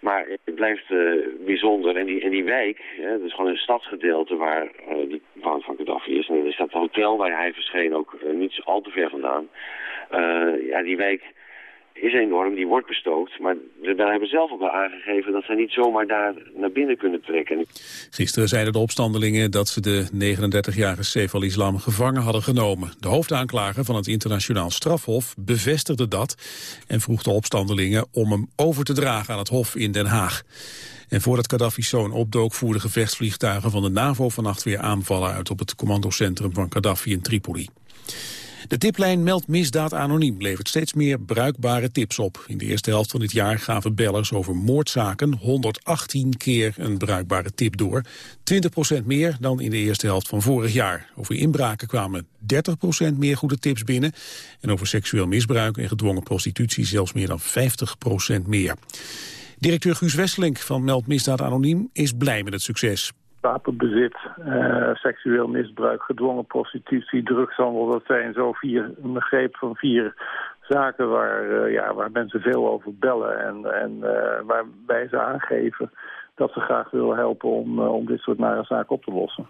Maar het blijft uh, bijzonder. En die, en die wijk, hè, dat is gewoon een stadsgedeelte waar uh, die woon van Gaddafi is. En dan is dat hotel waar hij verscheen ook uh, niet al te ver vandaan. ja, die wijk is enorm, die wordt bestookt. Maar rebellen hebben zelf ook wel aangegeven dat ze niet zomaar daar naar binnen kunnen trekken. Gisteren zeiden de opstandelingen dat ze de 39-jarige Saif al-Islam gevangen hadden genomen. De hoofdaanklager van het internationaal strafhof bevestigde dat en vroeg de opstandelingen om hem over te dragen aan het hof in Den Haag. En voordat Gaddafi's zoon opdook voerden gevechtsvliegtuigen van de NAVO vannacht weer aanvallen uit op het commandocentrum van Gaddafi in Tripoli. De tiplijn Meld Misdaad Anoniem levert steeds meer bruikbare tips op. In de eerste helft van dit jaar gaven bellers over moordzaken 118 keer een bruikbare tip door. 20% meer dan in de eerste helft van vorig jaar. Over inbraken kwamen 30% meer goede tips binnen. En over seksueel misbruik en gedwongen prostitutie zelfs meer dan 50% meer. Directeur Guus Wesselink van Meld Misdaad Anoniem is blij met het succes wapenbezit, uh, seksueel misbruik, gedwongen prostitutie, drugshandel. Dat zijn zo vier, een greep van vier zaken waar, uh, ja, waar mensen veel over bellen en, en uh, waarbij ze aangeven dat ze graag willen helpen om, om dit soort nare zaken op te lossen.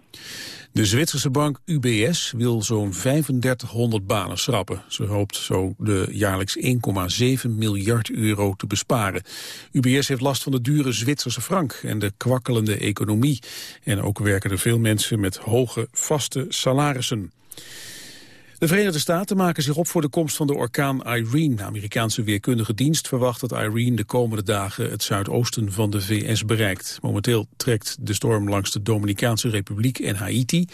De Zwitserse bank UBS wil zo'n 3500 banen schrappen. Ze hoopt zo de jaarlijks 1,7 miljard euro te besparen. UBS heeft last van de dure Zwitserse frank en de kwakkelende economie. En ook werken er veel mensen met hoge vaste salarissen. De Verenigde Staten maken zich op voor de komst van de orkaan Irene. De Amerikaanse weerkundige dienst verwacht dat Irene de komende dagen het zuidoosten van de VS bereikt. Momenteel trekt de storm langs de Dominicaanse Republiek en Haiti.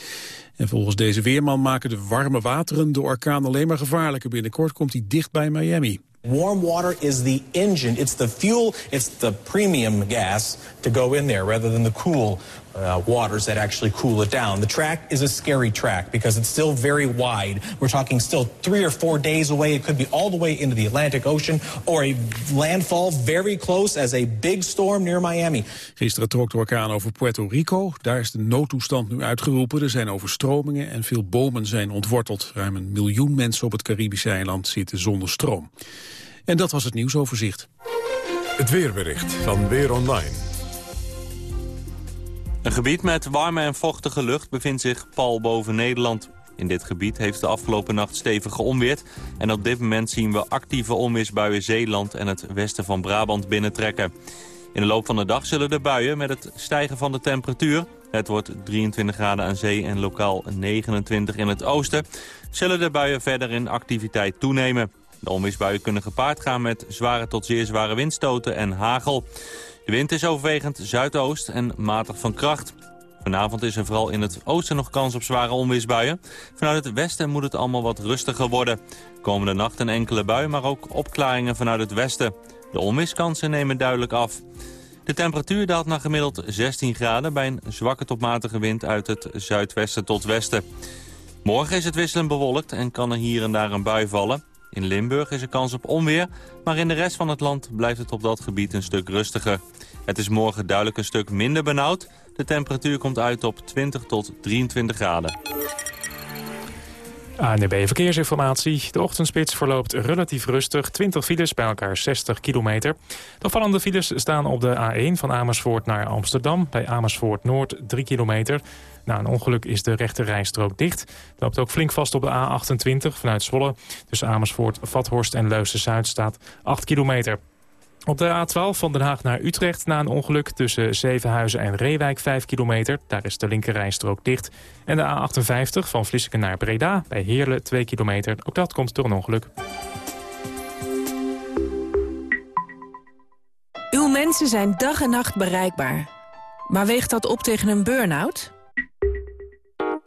En volgens deze weerman maken de warme wateren de orkaan alleen maar gevaarlijker. Binnenkort komt hij dicht bij Miami. Warm water is the engine, it's the fuel, it's the premium gas to go in there rather than the cool uh, waters that actually cool it down. The track is a scary track because it's still very wide. We're talking still three or four days away. It could be all the way into the Atlantic Ocean or a landfall very close as a big storm near Miami. Gisteren trok de orkaan over Puerto Rico. Daar is de noodtoestand nu uitgeroepen. Er zijn overstromingen en veel bomen zijn ontworteld. Ruim een miljoen mensen op het Caribische eiland zitten zonder stroom. En dat was het nieuwsoverzicht. Het weerbericht van Weer Online. Een gebied met warme en vochtige lucht bevindt zich pal boven Nederland. In dit gebied heeft de afgelopen nacht stevig geonweerd... en op dit moment zien we actieve onweersbuien Zeeland en het westen van Brabant binnentrekken. In de loop van de dag zullen de buien met het stijgen van de temperatuur Het wordt 23 graden aan zee en lokaal 29 in het oosten. Zullen de buien verder in activiteit toenemen. De onweersbuien kunnen gepaard gaan met zware tot zeer zware windstoten en hagel. De wind is overwegend zuidoost en matig van kracht. Vanavond is er vooral in het oosten nog kans op zware onweersbuien. Vanuit het westen moet het allemaal wat rustiger worden. Komende nacht een enkele bui, maar ook opklaringen vanuit het westen. De onweerskansen nemen duidelijk af. De temperatuur daalt naar gemiddeld 16 graden... bij een zwakke tot matige wind uit het zuidwesten tot westen. Morgen is het wisselend bewolkt en kan er hier en daar een bui vallen. In Limburg is er kans op onweer, maar in de rest van het land blijft het op dat gebied een stuk rustiger. Het is morgen duidelijk een stuk minder benauwd. De temperatuur komt uit op 20 tot 23 graden. ANB Verkeersinformatie. De ochtendspits verloopt relatief rustig. 20 files, bij elkaar 60 kilometer. De opvallende files staan op de A1 van Amersfoort naar Amsterdam. Bij Amersfoort Noord 3 kilometer. Na een ongeluk is de rechte rijstrook dicht. Loopt ook flink vast op de A28 vanuit Zwolle. Tussen Amersfoort, Vathorst en Leusden-Zuid staat 8 kilometer. Op de A12 van Den Haag naar Utrecht na een ongeluk tussen Zevenhuizen en Reewijk 5 kilometer. Daar is de linkerrijstrook dicht. En de A58 van Vlissingen naar Breda bij Heerlen 2 kilometer. Ook dat komt door een ongeluk. Uw mensen zijn dag en nacht bereikbaar. Maar weegt dat op tegen een burn-out?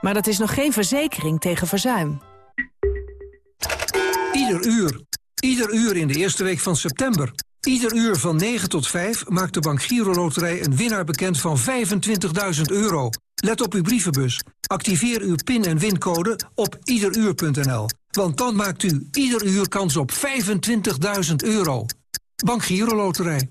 Maar dat is nog geen verzekering tegen verzuim. Ieder uur. Ieder uur in de eerste week van september. Ieder uur van 9 tot 5 maakt de Bank Giro Loterij een winnaar bekend van 25.000 euro. Let op uw brievenbus. Activeer uw pin- en wincode op iederuur.nl. Want dan maakt u ieder uur kans op 25.000 euro. Bank Giro Loterij.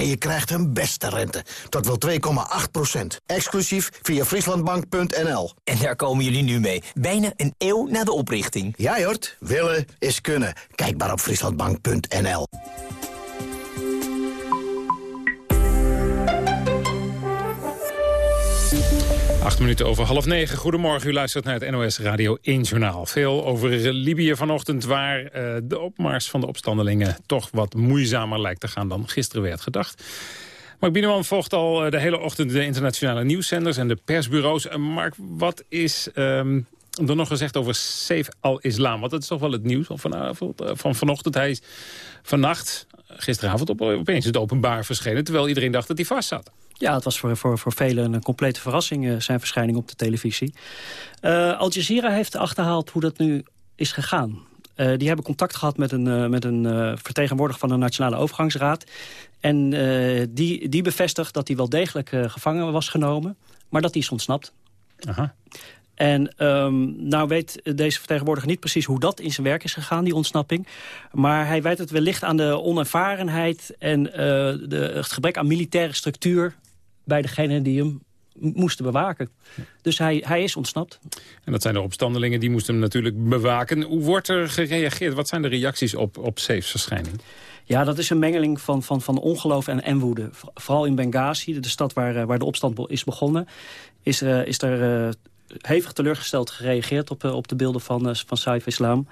En je krijgt een beste rente. Dat wil 2,8 procent. Exclusief via frieslandbank.nl. En daar komen jullie nu mee. Bijna een eeuw na de oprichting. Ja, Jort. Willen is kunnen. Kijk maar op frieslandbank.nl. Acht minuten over half negen. Goedemorgen, u luistert naar het NOS Radio 1 Journaal. Veel over Libië vanochtend, waar uh, de opmars van de opstandelingen... toch wat moeizamer lijkt te gaan dan gisteren werd gedacht. Mark Bieneman volgt al eh, de hele ochtend de internationale nieuwszenders... en de persbureaus. Uh, Mark, wat is um, er nog gezegd over Saif al-Islam? Want dat is toch wel het nieuws van, vanavond, van vanochtend. Hij is vannacht, gisteravond, op, opeens het openbaar verschenen... terwijl iedereen dacht dat hij vast zat. Ja, het was voor, voor, voor velen een complete verrassing, uh, zijn verschijning op de televisie. Uh, Al Jazeera heeft achterhaald hoe dat nu is gegaan. Uh, die hebben contact gehad met een, met een vertegenwoordiger van de Nationale Overgangsraad. En die, die bevestigt dat hij wel degelijk gevangen was genomen, maar dat hij is ontsnapt. Aha. En um, nou weet deze vertegenwoordiger niet precies hoe dat in zijn werk is gegaan, die ontsnapping. Maar hij wijt het wellicht aan de onervarenheid en uh, de, het gebrek aan militaire structuur bij degene die hem moesten bewaken. Dus hij, hij is ontsnapt. En dat zijn de opstandelingen, die moesten hem natuurlijk bewaken. Hoe wordt er gereageerd? Wat zijn de reacties op, op Safe's verschijning? Ja, dat is een mengeling van, van, van ongeloof en, en woede. Vooral in Benghazi, de stad waar, waar de opstand is begonnen... is, uh, is er uh, hevig teleurgesteld gereageerd op, op de beelden van, van Saif Islam.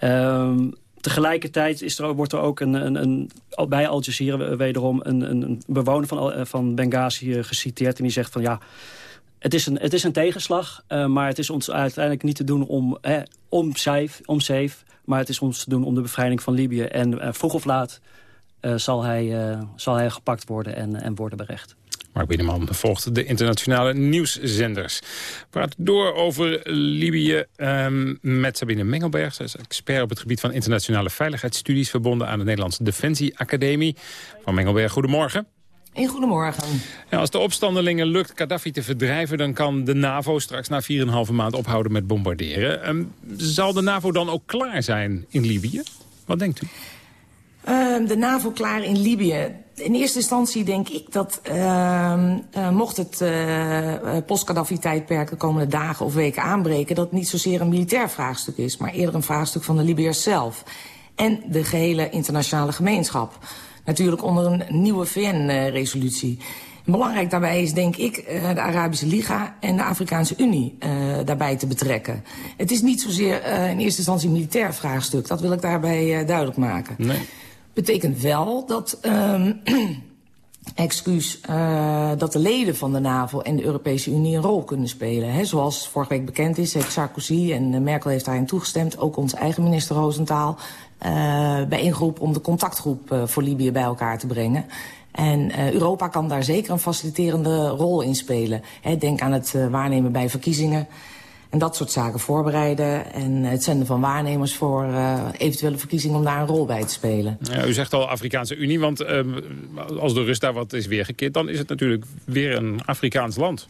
Um, tegelijkertijd is er, wordt er ook een, een, een, bij Al Jazeera wederom een, een bewoner van, van Benghazi geciteerd. En die zegt van ja, het is een, het is een tegenslag, uh, maar het is ons uiteindelijk niet te doen om, eh, om, Saif, om Saif, Maar het is ons te doen om de bevrijding van Libië. En vroeg of laat zal, hij, zal hij gepakt worden en, en worden berecht. Mark Binnenman volgt de internationale nieuwszenders. We praten door over Libië um, met Sabine Mengelberg. Zij is expert op het gebied van internationale veiligheidsstudies... verbonden aan de Nederlandse Defensie Academie. Van Mengelberg, goedemorgen. Een goedemorgen. Ja, als de opstandelingen lukt Gaddafi te verdrijven... dan kan de NAVO straks na 4,5 maand ophouden met bombarderen. Um, zal de NAVO dan ook klaar zijn in Libië? Wat denkt u? Uh, de NAVO klaar in Libië. In eerste instantie denk ik dat uh, mocht het uh, post-Gaddafi-tijdperk de komende dagen of weken aanbreken... dat het niet zozeer een militair vraagstuk is, maar eerder een vraagstuk van de Libiërs zelf. En de gehele internationale gemeenschap. Natuurlijk onder een nieuwe VN-resolutie. Belangrijk daarbij is, denk ik, de Arabische Liga en de Afrikaanse Unie uh, daarbij te betrekken. Het is niet zozeer uh, in eerste instantie een militair vraagstuk. Dat wil ik daarbij uh, duidelijk maken. Nee. Betekent wel dat... Um, excuus, uh, dat de leden van de NAVO en de Europese Unie een rol kunnen spelen. He, zoals vorige week bekend is, heeft Sarkozy en Merkel heeft daarin toegestemd. Ook onze eigen minister Roosentaal uh, bijeengeroepen om de contactgroep voor Libië bij elkaar te brengen. En Europa kan daar zeker een faciliterende rol in spelen. Denk aan het waarnemen bij verkiezingen. En dat soort zaken voorbereiden. En het zenden van waarnemers voor uh, eventuele verkiezingen om daar een rol bij te spelen. Ja, u zegt al Afrikaanse Unie, want uh, als de rust daar wat is weergekeerd... dan is het natuurlijk weer een Afrikaans land.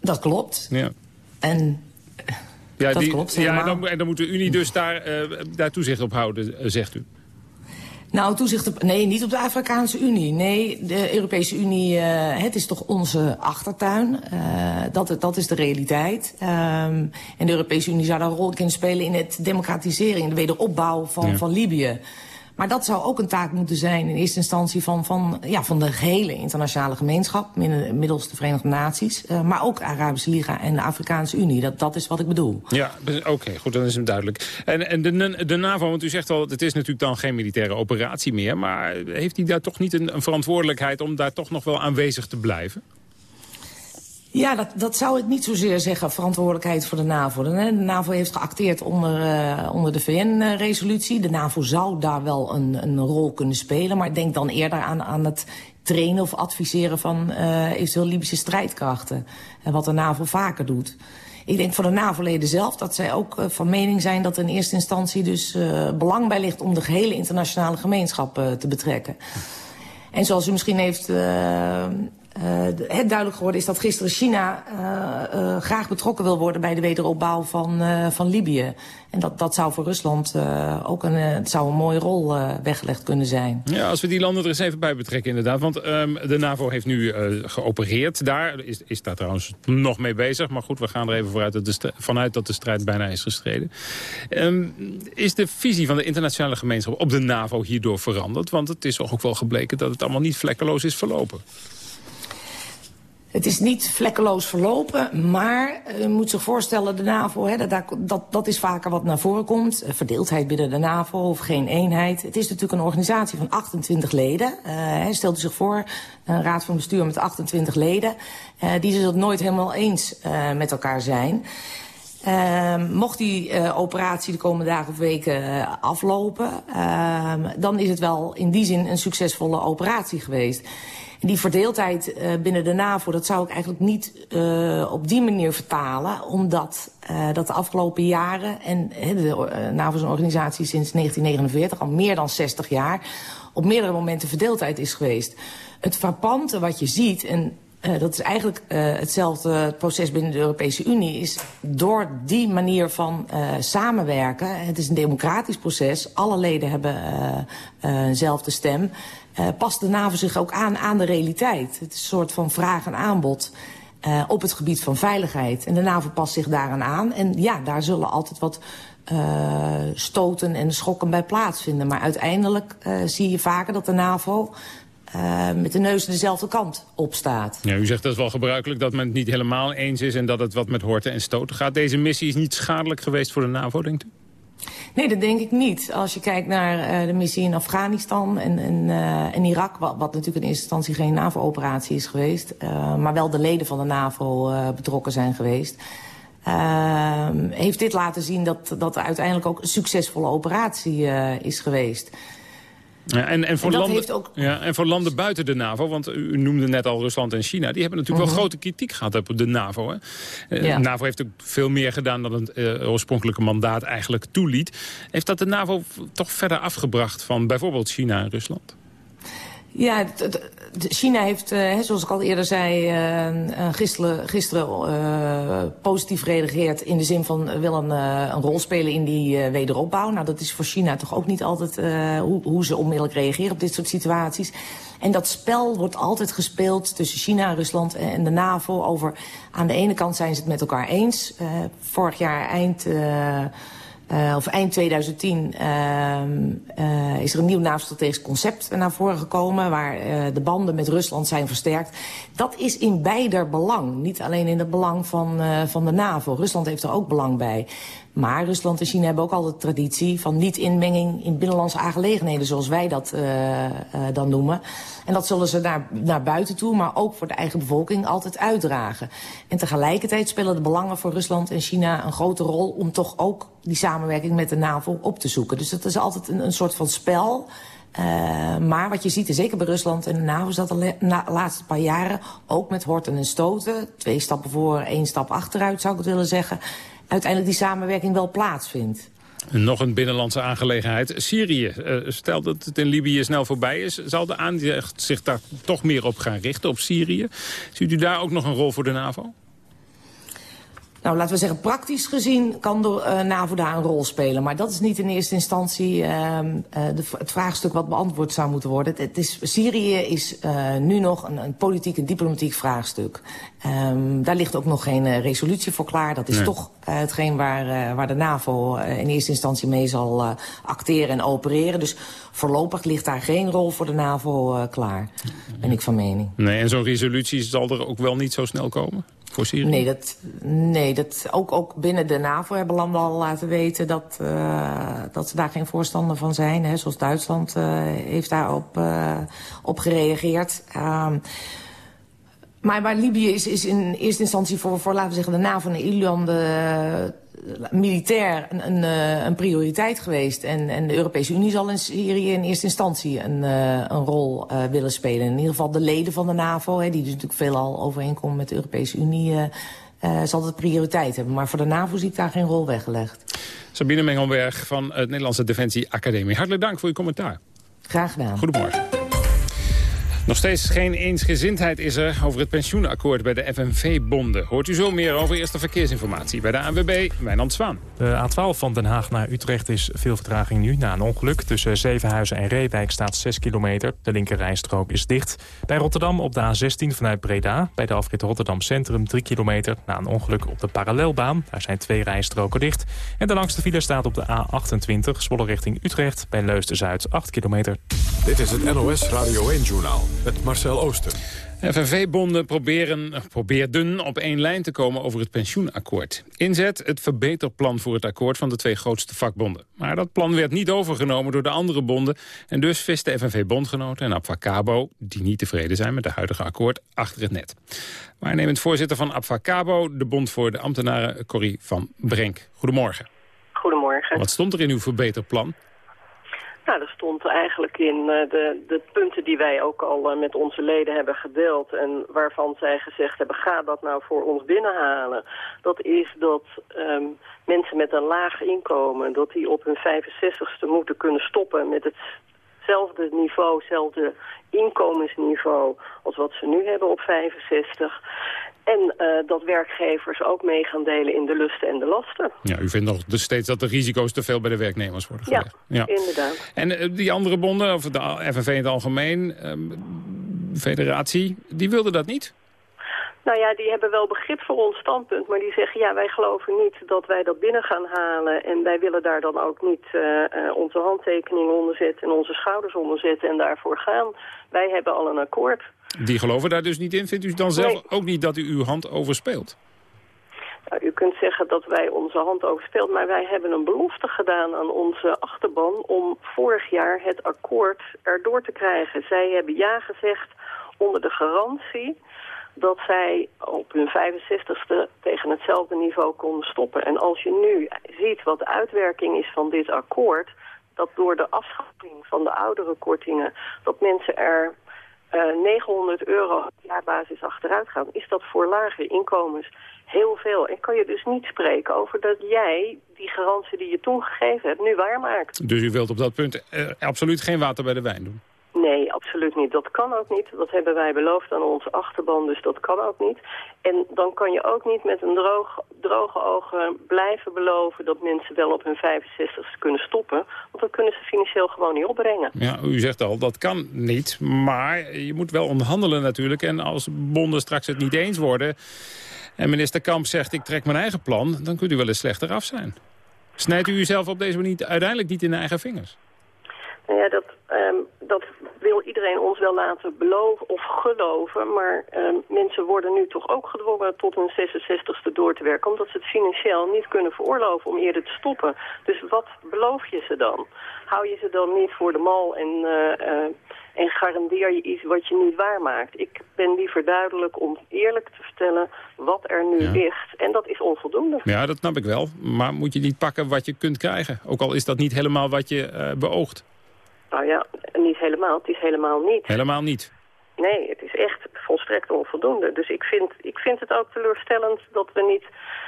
Dat klopt. Ja. En ja, dat die, klopt Ja, en dan, en dan moet de Unie dus daar, uh, daar toezicht op houden, zegt u. Nou, toezicht op... Nee, niet op de Afrikaanse Unie. Nee, de Europese Unie, uh, het is toch onze achtertuin. Uh, dat, dat is de realiteit. Um, en de Europese Unie zou daar een rol kunnen spelen in het democratiseren... in de wederopbouw van, ja. van Libië. Maar dat zou ook een taak moeten zijn in eerste instantie van, van, ja, van de gehele internationale gemeenschap, middels de Verenigde Naties. Uh, maar ook Arabische Liga en de Afrikaanse Unie. Dat, dat is wat ik bedoel. Ja, oké, okay, goed, dan is het duidelijk. En, en de, de NAVO, want u zegt al, het is natuurlijk dan geen militaire operatie meer. Maar heeft hij daar toch niet een, een verantwoordelijkheid om daar toch nog wel aanwezig te blijven? Ja, dat, dat zou ik niet zozeer zeggen, verantwoordelijkheid voor de NAVO. De, NAVO heeft geacteerd onder, uh, onder de VN-resolutie. De NAVO zou daar wel een, een rol kunnen spelen. Maar ik denk dan eerder aan, aan het trainen of adviseren van uh, eventueel Libische strijdkrachten. En wat de NAVO vaker doet. Ik denk voor de NAVO-leden zelf dat zij ook uh, van mening zijn... dat er in eerste instantie dus belang bij ligt... om de gehele internationale gemeenschap te betrekken. En zoals u misschien heeft uh, het duidelijk geworden is dat gisteren China uh, uh, graag betrokken wil worden bij de wederopbouw van, van Libië. En dat, dat zou voor Rusland ook een, zou een mooie rol weggelegd kunnen zijn. Ja, als we die landen er eens even bij betrekken inderdaad. Want um, de NAVO heeft nu geopereerd daar. Is, is daar trouwens nog mee bezig. Maar goed, we gaan er even vooruit dat de vanuit dat de strijd bijna is gestreden. Um, is de visie van de internationale gemeenschap op de NAVO hierdoor veranderd? Want het is ook wel gebleken dat het allemaal niet vlekkeloos is verlopen. Het is niet vlekkeloos verlopen, maar u moet zich voorstellen, de NAVO, hè, dat, dat, dat is vaker wat naar voren komt. Verdeeldheid binnen de NAVO of geen eenheid. Het is natuurlijk een organisatie van 28 leden. Uh, stelt u zich voor, een raad van bestuur met 28 leden. Die zullen het nooit helemaal eens met elkaar zijn. Uh, mocht die operatie de komende dagen of weken aflopen... Uh, dan is het wel in die zin een succesvolle operatie geweest. Die verdeeldheid uh, binnen de NAVO, dat zou ik eigenlijk niet uh, op die manier vertalen. Omdat uh, dat de afgelopen jaren, en de NAVO is een organisatie sinds 1949, al meer dan 60 jaar, op meerdere momenten verdeeldheid is geweest. Het frappante wat je ziet, en dat is eigenlijk hetzelfde proces binnen de Europese Unie, is door die manier van samenwerken, het is een democratisch proces, alle leden hebben eenzelfde stem, uh, past de NAVO zich ook aan aan de realiteit. Het is een soort van vraag en aanbod uh, op het gebied van veiligheid. En de NAVO past zich daaraan aan. En ja, daar zullen altijd wat uh, stoten en schokken bij plaatsvinden. Maar uiteindelijk zie je vaker dat de NAVO met de neus dezelfde kant op staat. Ja, u zegt dat is wel gebruikelijk dat men het niet helemaal eens is... en dat het wat met horten en stoten gaat. Deze missie is niet schadelijk geweest voor de NAVO, denkt u? Nee, dat denk ik niet. Als je kijkt naar uh, de missie in Afghanistan en, en, en Irak... Wat, natuurlijk in eerste instantie geen NAVO-operatie is geweest... Uh, maar wel de leden van de NAVO betrokken zijn geweest... Ehm, heeft dit laten zien dat dat uiteindelijk ook een succesvolle operatie is geweest. Ja, en, en, voor landen, ook... ja, en voor landen buiten de NAVO, want u noemde net al Rusland en China... die hebben natuurlijk wel mhm. grote kritiek gehad op de NAVO. Hè? Eh, de NAVO heeft ook veel meer gedaan dan het uh, oorspronkelijke mandaat eigenlijk toeliet. Heeft dat de NAVO toch verder afgebracht van bijvoorbeeld China en Rusland? Ja, China heeft, uh, zoals ik al eerder zei, uh, gisteren, gisteren uh, positief gereageerd... in de zin van wil een, een rol spelen in die wederopbouw. Nou, dat is voor China toch ook niet altijd hoe, hoe, ze onmiddellijk reageren op dit soort situaties. En dat spel wordt altijd gespeeld tussen China, Rusland en de NAVO... over aan de ene kant zijn ze het met elkaar eens. vorig jaar eind... Uh, of eind 2010 uh, uh, is er een nieuw NAVO-strategisch concept naar voren gekomen... waar uh, de banden met Rusland zijn versterkt. Dat is in beider belang, niet alleen in het belang van, uh, van de NAVO. Rusland heeft er ook belang bij. Maar Rusland en China hebben ook altijd traditie van niet-inmenging in binnenlandse aangelegenheden, zoals wij dat uh, uh, dan noemen. En dat zullen ze naar, naar buiten toe, maar ook voor de eigen bevolking altijd uitdragen. En tegelijkertijd spelen de belangen voor Rusland en China een grote rol om toch ook die samenwerking met de NAVO op te zoeken. Dus dat is altijd een, een soort van spel. Uh, maar wat je ziet, en zeker bij Rusland en de NAVO... is dat de laatste paar jaren ook met horten en stoten... twee stappen voor, één stap achteruit, zou ik het willen zeggen uiteindelijk die samenwerking wel plaatsvindt. Nog een binnenlandse aangelegenheid. Syrië, uh, stel dat het in Libië snel voorbij is... zal de aandacht zich daar toch meer op gaan richten, op Syrië. Ziet u daar ook nog een rol voor de NAVO? Nou, laten we zeggen, praktisch gezien kan de uh, NAVO daar een rol spelen. Maar dat is niet in eerste instantie uh, de, het vraagstuk wat beantwoord zou moeten worden. Het, het is, Syrië is uh, nu nog een, een politiek en diplomatiek vraagstuk. Um, daar ligt ook nog geen resolutie voor klaar. Dat is nee. toch hetgeen waar, waar de NAVO in eerste instantie mee zal acteren en opereren. Dus voorlopig ligt daar geen rol voor de NAVO klaar, ben ik van mening. Nee, en zo'n resolutie zal er ook wel niet zo snel komen? Nee, dat, nee dat, ook, ook binnen de NAVO hebben landen al laten weten dat, uh, dat ze daar geen voorstander van zijn. Hè, zoals Duitsland uh, heeft daarop uh, op gereageerd. Uh, maar, maar Libië is, is in eerste instantie voor, voor, laten we zeggen, de NAVO en EU-landen militair een, een, eh, een, prioriteit geweest. En, en de Europese Unie zal in Syrië in eerste instantie een, uh, een rol uh, willen spelen. In ieder geval de leden van de NAVO, hè, die dus natuurlijk veelal overeenkomen met de Europese Unie... Uh, zal het prioriteit hebben. Maar voor de NAVO zie ik daar geen rol weggelegd. Sabine Mengelberg van het Nederlandse Defensie Academie. Hartelijk dank voor uw commentaar. Graag gedaan. Goedemorgen. Nog steeds geen eensgezindheid is er over het pensioenakkoord bij de FNV-bonden. Hoort u zo meer over eerste verkeersinformatie bij de ANWB, Wijnand Zwaan. De A12 van Den Haag naar Utrecht is veel vertraging nu na een ongeluk. Tussen Zevenhuizen en Reewijk staat 6 kilometer. De linkerrijstrook is dicht. Bij Rotterdam op de A16 vanuit Breda. Bij de afrit Rotterdam Centrum 3 kilometer na een ongeluk op de parallelbaan. Daar zijn twee rijstroken dicht. En de langste file staat op de A28, Zwolle richting Utrecht. Bij Leusden-Zuid 8 kilometer. Dit is het NOS Radio 1-journaal met Marcel Ooster. FNV-bonden proberen, probeerden op één lijn te komen over het pensioenakkoord. Inzet het verbeterplan voor het akkoord van de twee grootste vakbonden. Maar dat plan werd niet overgenomen door de andere bonden... en dus visten FNV-bondgenoten en Abfacabo, die niet tevreden zijn met het huidige akkoord, achter het net. Waarnemend voorzitter van Abfacabo, de bond voor de ambtenaren, Corrie van Brenk. Goedemorgen. Goedemorgen. Wat stond er in uw verbeterplan? Nou, er stond eigenlijk in uh, de, de punten die wij ook al uh, met onze leden hebben gedeeld... en waarvan zij gezegd hebben, ga dat nou voor ons binnenhalen. Dat is dat um, mensen met een laag inkomen... dat die op hun 65ste moeten kunnen stoppen met hetzelfde niveau... hetzelfde inkomensniveau als wat ze nu hebben op 65... En uh, dat werkgevers ook mee gaan delen in de lusten en de lasten. Ja, u vindt nog dus steeds dat de risico's te veel bij de werknemers worden gelegd. Ja, ja. inderdaad. En uh, die andere bonden, of de FNV in het algemeen, um, federatie, die wilden dat niet? Nou ja, die hebben wel begrip voor ons standpunt, maar die zeggen... ja, wij geloven niet dat wij dat binnen gaan halen... en wij willen daar dan ook niet uh, uh, onze handtekeningen onder zetten... en onze schouders onder zetten en daarvoor gaan. Wij hebben al een akkoord. Die geloven daar dus niet in. Vindt u dan zelf nee. ook niet dat u uw hand overspeelt? Nou, u kunt zeggen dat wij onze hand overspeelt, maar wij hebben een belofte gedaan aan onze achterban om vorig jaar het akkoord erdoor te krijgen. Zij hebben ja gezegd onder de garantie dat zij op hun 65ste tegen hetzelfde niveau konden stoppen. En als je nu ziet wat de uitwerking is van dit akkoord... dat door de afschaffing van de oudere kortingen... dat mensen er 900 euro jaarbasis achteruit gaan... is dat voor lage inkomens heel veel. En kan je dus niet spreken over dat jij die garantie die je toen gegeven hebt nu waarmaakt. Dus u wilt op dat punt absoluut geen water bij de wijn doen? Nee, absoluut niet. Dat kan ook niet. Dat hebben wij beloofd aan onze achterban, dus dat kan ook niet. En dan kan je ook niet met een droog, droge ogen blijven beloven... dat mensen wel op hun 65ste kunnen stoppen. Want dan kunnen ze financieel gewoon niet opbrengen. Ja, u zegt al, dat kan niet. Maar je moet wel onderhandelen natuurlijk. En als bonden straks het niet eens worden... en minister Kamp zegt, ik trek mijn eigen plan... dan kunt u wel eens slechter af zijn. Snijdt u uzelf op deze manier uiteindelijk niet in de eigen vingers? Nou ja, dat, um, dat wil iedereen ons wel laten beloven of geloven. Maar um, mensen worden nu toch ook gedwongen tot hun 66ste door te werken. Omdat ze het financieel niet kunnen veroorloven om eerder te stoppen. Dus wat beloof je ze dan? Hou je ze dan niet voor de mal en, uh, uh, en garandeer je iets wat je niet waarmaakt? Ik ben liever duidelijk om eerlijk te vertellen wat er nu ja. ligt. En dat is onvoldoende. Ja, dat snap ik wel. Maar moet je niet pakken wat je kunt krijgen? Ook al is dat niet helemaal wat je uh, beoogt. Nou ja, niet helemaal. Het is helemaal niet. Helemaal niet? Nee, het is echt volstrekt onvoldoende. Dus ik vind, ik vind het ook teleurstellend dat we niet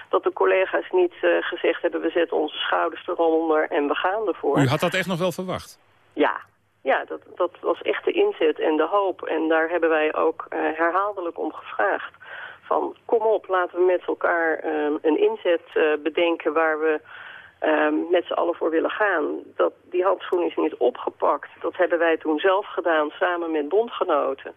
dat de collega's niet uh, gezegd hebben... we zetten onze schouders eronder en we gaan ervoor. U had dat echt nog wel verwacht? Ja, ja dat, dat was echt de inzet en de hoop. En daar hebben wij ook uh, herhaaldelijk om gevraagd. Van kom op, laten we met elkaar uh, een inzet bedenken waar we um, met z'n allen voor willen gaan. Dat, die handschoen is niet opgepakt. Dat hebben wij toen zelf gedaan, samen met bondgenoten.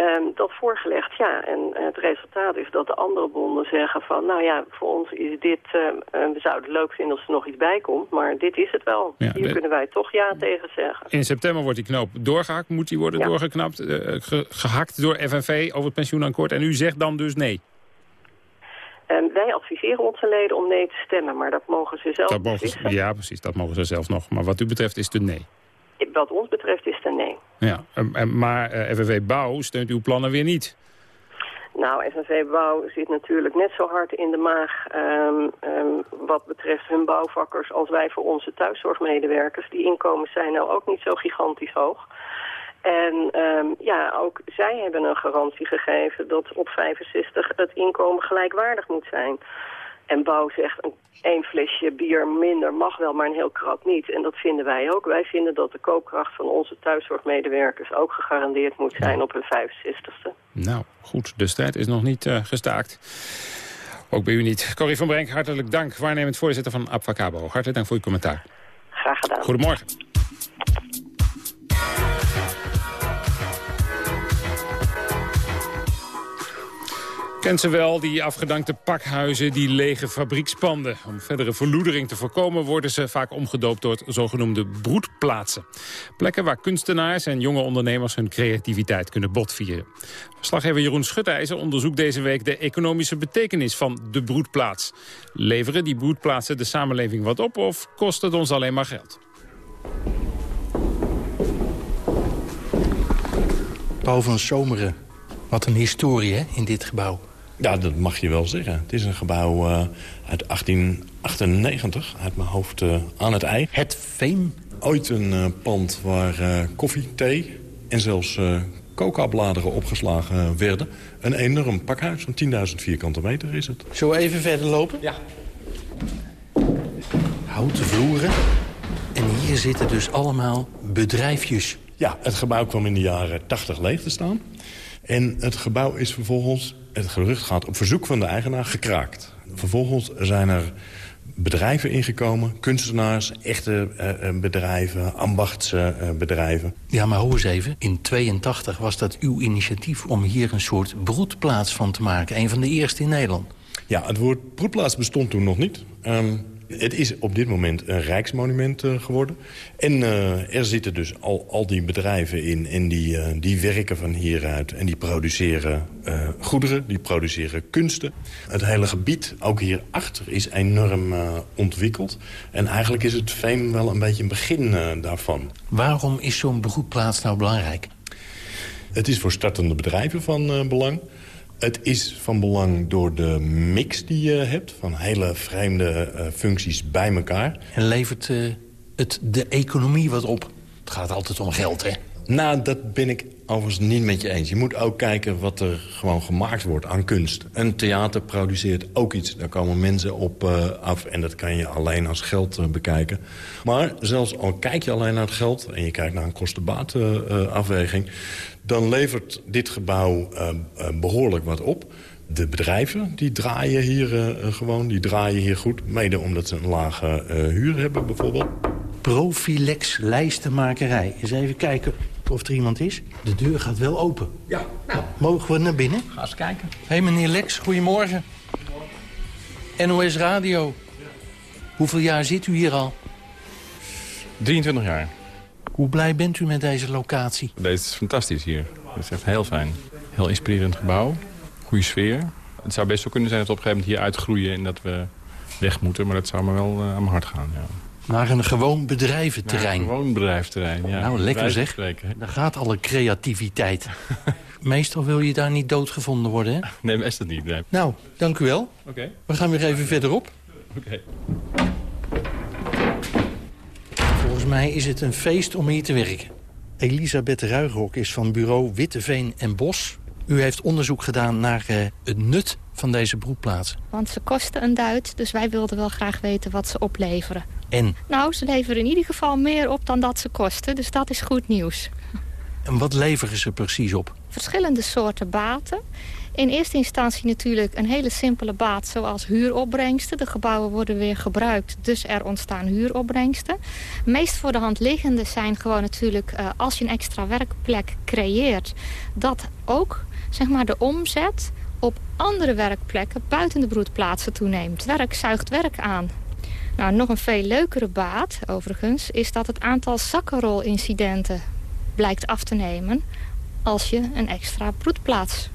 Um, dat voorgelegd, ja. En het resultaat is dat de andere bonden zeggen van... nou ja, voor ons is dit... Uh, we zouden het leuk vinden als er nog iets bij komt... maar dit is het wel. Ja, Hier de... kunnen wij toch ja tegen zeggen. In september wordt die knoop doorgehakt. Moet die worden ja. doorgeknapt, uh, ge gehakt door FNV over het pensioenakkoord. En u zegt dan dus nee? Um, wij adviseren onze leden om nee te stemmen, maar dat mogen ze zelf dat mogen ze, Ja, precies, dat mogen ze zelf nog. Maar wat u betreft is het een nee. Wat ons betreft is het een nee. Ja, um, maar uh, FNV Bouw steunt uw plannen weer niet. Nou, FNV Bouw zit natuurlijk net zo hard in de maag um, um, wat betreft hun bouwvakkers als wij voor onze thuiszorgmedewerkers. Die inkomens zijn nou ook niet zo gigantisch hoog. En um, ja, ook zij hebben een garantie gegeven dat op 65 het inkomen gelijkwaardig moet zijn. En Bouw zegt, een, één flesje bier minder mag wel, maar een heel krat niet. En dat vinden wij ook. Wij vinden dat de koopkracht van onze thuiszorgmedewerkers ook gegarandeerd moet zijn op hun 65ste. Nou, goed. De strijd is nog niet uh, gestaakt. Ook bij u niet. Corrie van Brenk, hartelijk dank. Waarnemend voorzitter van Abfacabo. Hartelijk dank voor uw commentaar. Graag gedaan. Goedemorgen. Kent ze wel, die afgedankte pakhuizen, die lege fabriekspanden. Om verdere verloedering te voorkomen worden ze vaak omgedoopt tot zogenoemde broedplaatsen. Plekken waar kunstenaars en jonge ondernemers hun creativiteit kunnen botvieren. Verslaggever Jeroen Schutijzer onderzoekt deze week de economische betekenis van de broedplaats. Leveren die broedplaatsen de samenleving wat op of kost het ons alleen maar geld? Paul van Zomeren, wat een historie hè, in dit gebouw. Ja, dat mag je wel zeggen. Het is een gebouw uh, uit 1898, uit mijn hoofd uh, aan het ei. Het Veen? Ooit een uh, pand waar koffie, thee en zelfs coca-bladeren opgeslagen werden. Een enorm pakhuis van 10.000 vierkante meter is het. Zullen we even verder lopen? Ja. Houten vloeren. En hier zitten dus allemaal bedrijfjes. Ja, het gebouw kwam in de jaren 80 leeg te staan. En het gebouw is vervolgens het gerucht gaat op verzoek van de eigenaar gekraakt. Vervolgens zijn er bedrijven ingekomen, kunstenaars, echte uh, bedrijven, ambachtsbedrijven. Uh, ja, maar hoor eens even, in 82 was dat uw initiatief om hier een soort broedplaats van te maken. Een van de eerste in Nederland. Ja, het woord broedplaats bestond toen nog niet. Um, het is op dit moment een rijksmonument uh, geworden. En uh, er zitten dus al, al die bedrijven in en die, uh, die werken van hieruit. En die produceren goederen, die produceren kunsten. Het hele gebied, ook hierachter, is enorm ontwikkeld. En eigenlijk is het Veen wel een beetje een begin daarvan. Waarom is zo'n broedplaats nou belangrijk? Het is voor startende bedrijven van belang. Het is van belang door de mix die je hebt... van hele vreemde uh, functies bij elkaar. En levert uh, het de economie wat op? Het gaat altijd om geld, hè? Nou, dat ben ik overigens niet met je eens. Je moet ook kijken wat er gewoon gemaakt wordt aan kunst. Een theater produceert ook iets. Daar komen mensen op uh, af en dat kan je alleen als geld uh, bekijken. Maar zelfs al kijk je alleen naar het geld... en je kijkt naar een kostenbaatafweging... Dan levert dit gebouw behoorlijk wat op. De bedrijven die draaien hier gewoon, die draaien hier goed. Mede omdat ze een lage huur hebben bijvoorbeeld. Profilex lijstenmakerij. Eens even kijken of er iemand is. De deur gaat wel open. Ja. Nou. Mogen we naar binnen? Ga eens kijken. Hé, hey, meneer Lex, goedemorgen. NOS Radio. Hoeveel jaar zit u hier al? 23 jaar. Hoe blij bent u met deze locatie? Deze is fantastisch hier. Het is echt heel fijn. Heel inspirerend gebouw. Goede sfeer. Het zou best wel kunnen zijn dat we op een gegeven moment hier uitgroeien... en dat we weg moeten, maar dat zou me wel uh, aan mijn hart gaan, ja. Naar een gewoon bedrijventerrein. Naar een gewoon bedrijventerrein, ja. Nou, lekker zeg. Daar gaat alle creativiteit. Meestal wil je daar niet doodgevonden worden, hè? Nee, meestal niet. Nee. Nou, dank u wel. Oké. Okay. We gaan weer even verderop. Oké. Okay. Volgens mij is het een feest om hier te werken. Elisabeth Ruigrok is van bureau Witteveen en Bos. U heeft onderzoek gedaan naar uh, het nut van deze broedplaatsen. Want ze kosten een duit, dus wij wilden wel graag weten wat ze opleveren. En? Nou, ze leveren in ieder geval meer op dan dat ze kosten, dus dat is goed nieuws. En wat leveren ze precies op? Verschillende soorten baten. In eerste instantie natuurlijk een hele simpele baat zoals huuropbrengsten. De gebouwen worden weer gebruikt, dus er ontstaan huuropbrengsten. Meest voor de hand liggende zijn gewoon natuurlijk... Uh, als je een extra werkplek creëert... dat ook zeg maar, de omzet op andere werkplekken buiten de broedplaatsen toeneemt. Werk zuigt werk aan. Nou, nog een veel leukere baat, overigens, is dat het aantal zakkenrolincidenten blijkt af te nemen als je een extra broedplaats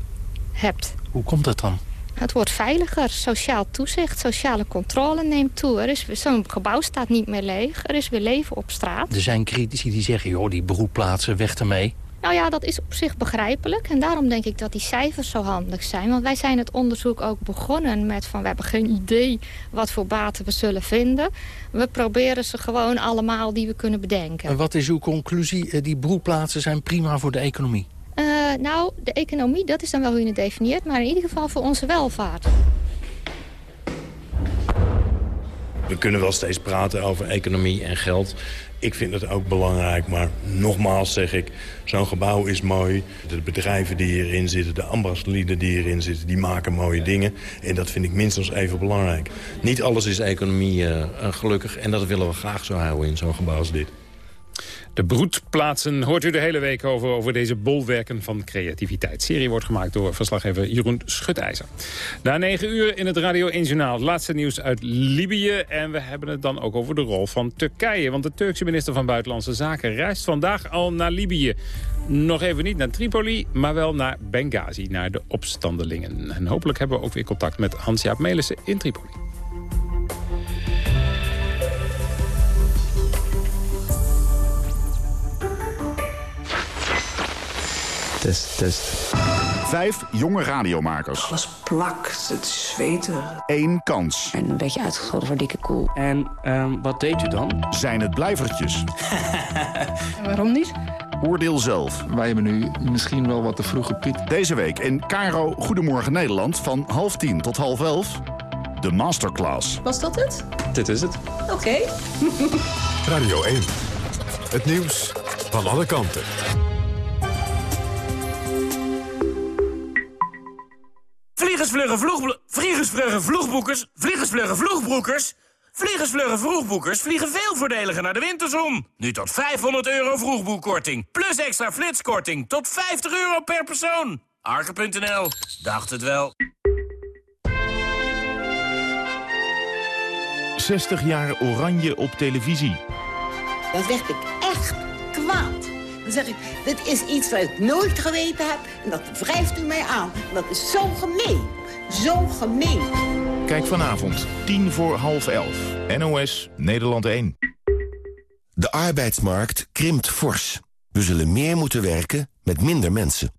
hebt. Hoe komt dat dan? Het wordt veiliger. Sociaal toezicht, sociale controle neemt toe. Er is Zo'n gebouw staat niet meer leeg. Er is weer leven op straat. Er zijn critici die zeggen, joh, die broedplaatsen, weg ermee. Nou ja, dat is op zich begrijpelijk. En daarom denk ik dat die cijfers zo handig zijn. Want wij zijn het onderzoek ook begonnen met van... we hebben geen idee wat voor baten we zullen vinden. We proberen ze gewoon allemaal die we kunnen bedenken. En wat is uw conclusie? Die broedplaatsen zijn prima voor de economie. Uh, nou, de economie, dat is dan wel hoe je het definieert... maar in ieder geval voor onze welvaart. We kunnen wel steeds praten over economie en geld. Ik vind het ook belangrijk, maar nogmaals zeg ik... zo'n gebouw is mooi. De bedrijven die hierin zitten, de ambachtslieden die hierin zitten... die maken mooie dingen. En dat vind ik minstens even belangrijk. Niet alles is economie uh, gelukkig. En dat willen we graag zo houden in zo'n gebouw als dit. De broedplaatsen hoort u de hele week over, over deze bolwerken van creativiteit. Serie wordt gemaakt door verslaggever Jeroen Schutijzer. Na negen uur in het Radio 1 Journaal. Het laatste nieuws uit Libië. En we hebben het dan ook over de rol van Turkije. Want de Turkse minister van Buitenlandse Zaken reist vandaag al naar Libië. Nog even niet naar Tripoli, maar wel naar Benghazi, naar de opstandelingen. En hopelijk hebben we ook weer contact met Hans-Jaap Melissen in Tripoli. Test, test. Vijf jonge radiomakers. Alles plakt, het zweter. Eén kans. En een beetje uitgescholden voor dikke koel. En um, wat deed u dan? Zijn het blijvertjes? Waarom niet? Oordeel zelf. Wij hebben nu misschien wel wat te vroege Piet. Deze week in Caro Goedemorgen Nederland van half tien tot half elf. De masterclass. Was dat het? Dit is het. Oké. Okay. Radio 1. Het nieuws van alle kanten. Vliegersvluggen vloeg... Vliegersvluggen vloegboekers... Vliegersvluggen vloegbroekers... Vliegersvluggen vroegbroekers vliegen veel voordeliger naar de winterzon. Nu tot 500 euro vroegboekkorting. Plus extra flitskorting tot 50 euro per persoon. Arke.nl. Dacht het wel. 60 jaar oranje op televisie. Dat werd ik echt kwaad. Dan zeg ik, dit is iets wat ik nooit geweten heb. En dat wrijft u mij aan. En dat is zo gemeen. Zo gemeen. Kijk vanavond, tien voor half elf. NOS, Nederland 1. De arbeidsmarkt krimpt fors. We zullen meer moeten werken met minder mensen.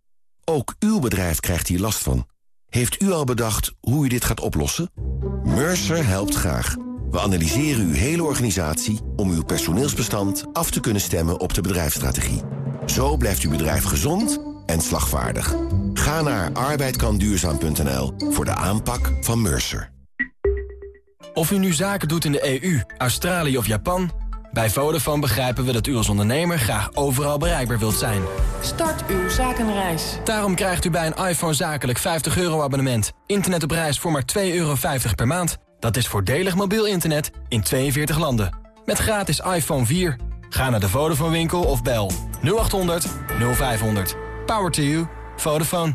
Ook uw bedrijf krijgt hier last van. Heeft u al bedacht hoe u dit gaat oplossen? Mercer helpt graag. We analyseren uw hele organisatie om uw personeelsbestand af te kunnen stemmen op de bedrijfsstrategie. Zo blijft uw bedrijf gezond en slagvaardig. Ga naar arbeidkanduurzaam.nl voor de aanpak van Mercer. Of u nu zaken doet in de EU, Australië of Japan... bij Vodafone begrijpen we dat u als ondernemer graag overal bereikbaar wilt zijn. Start uw zakenreis. Daarom krijgt u bij een iPhone zakelijk 50 euro abonnement. Internet op reis voor maar 2,50 euro per maand. Dat is voordelig mobiel internet in 42 landen. Met gratis iPhone 4. Ga naar de Vodafone winkel of bel 0800 0500. Power to you. Vodafone.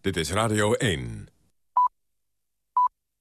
Dit is Radio 1.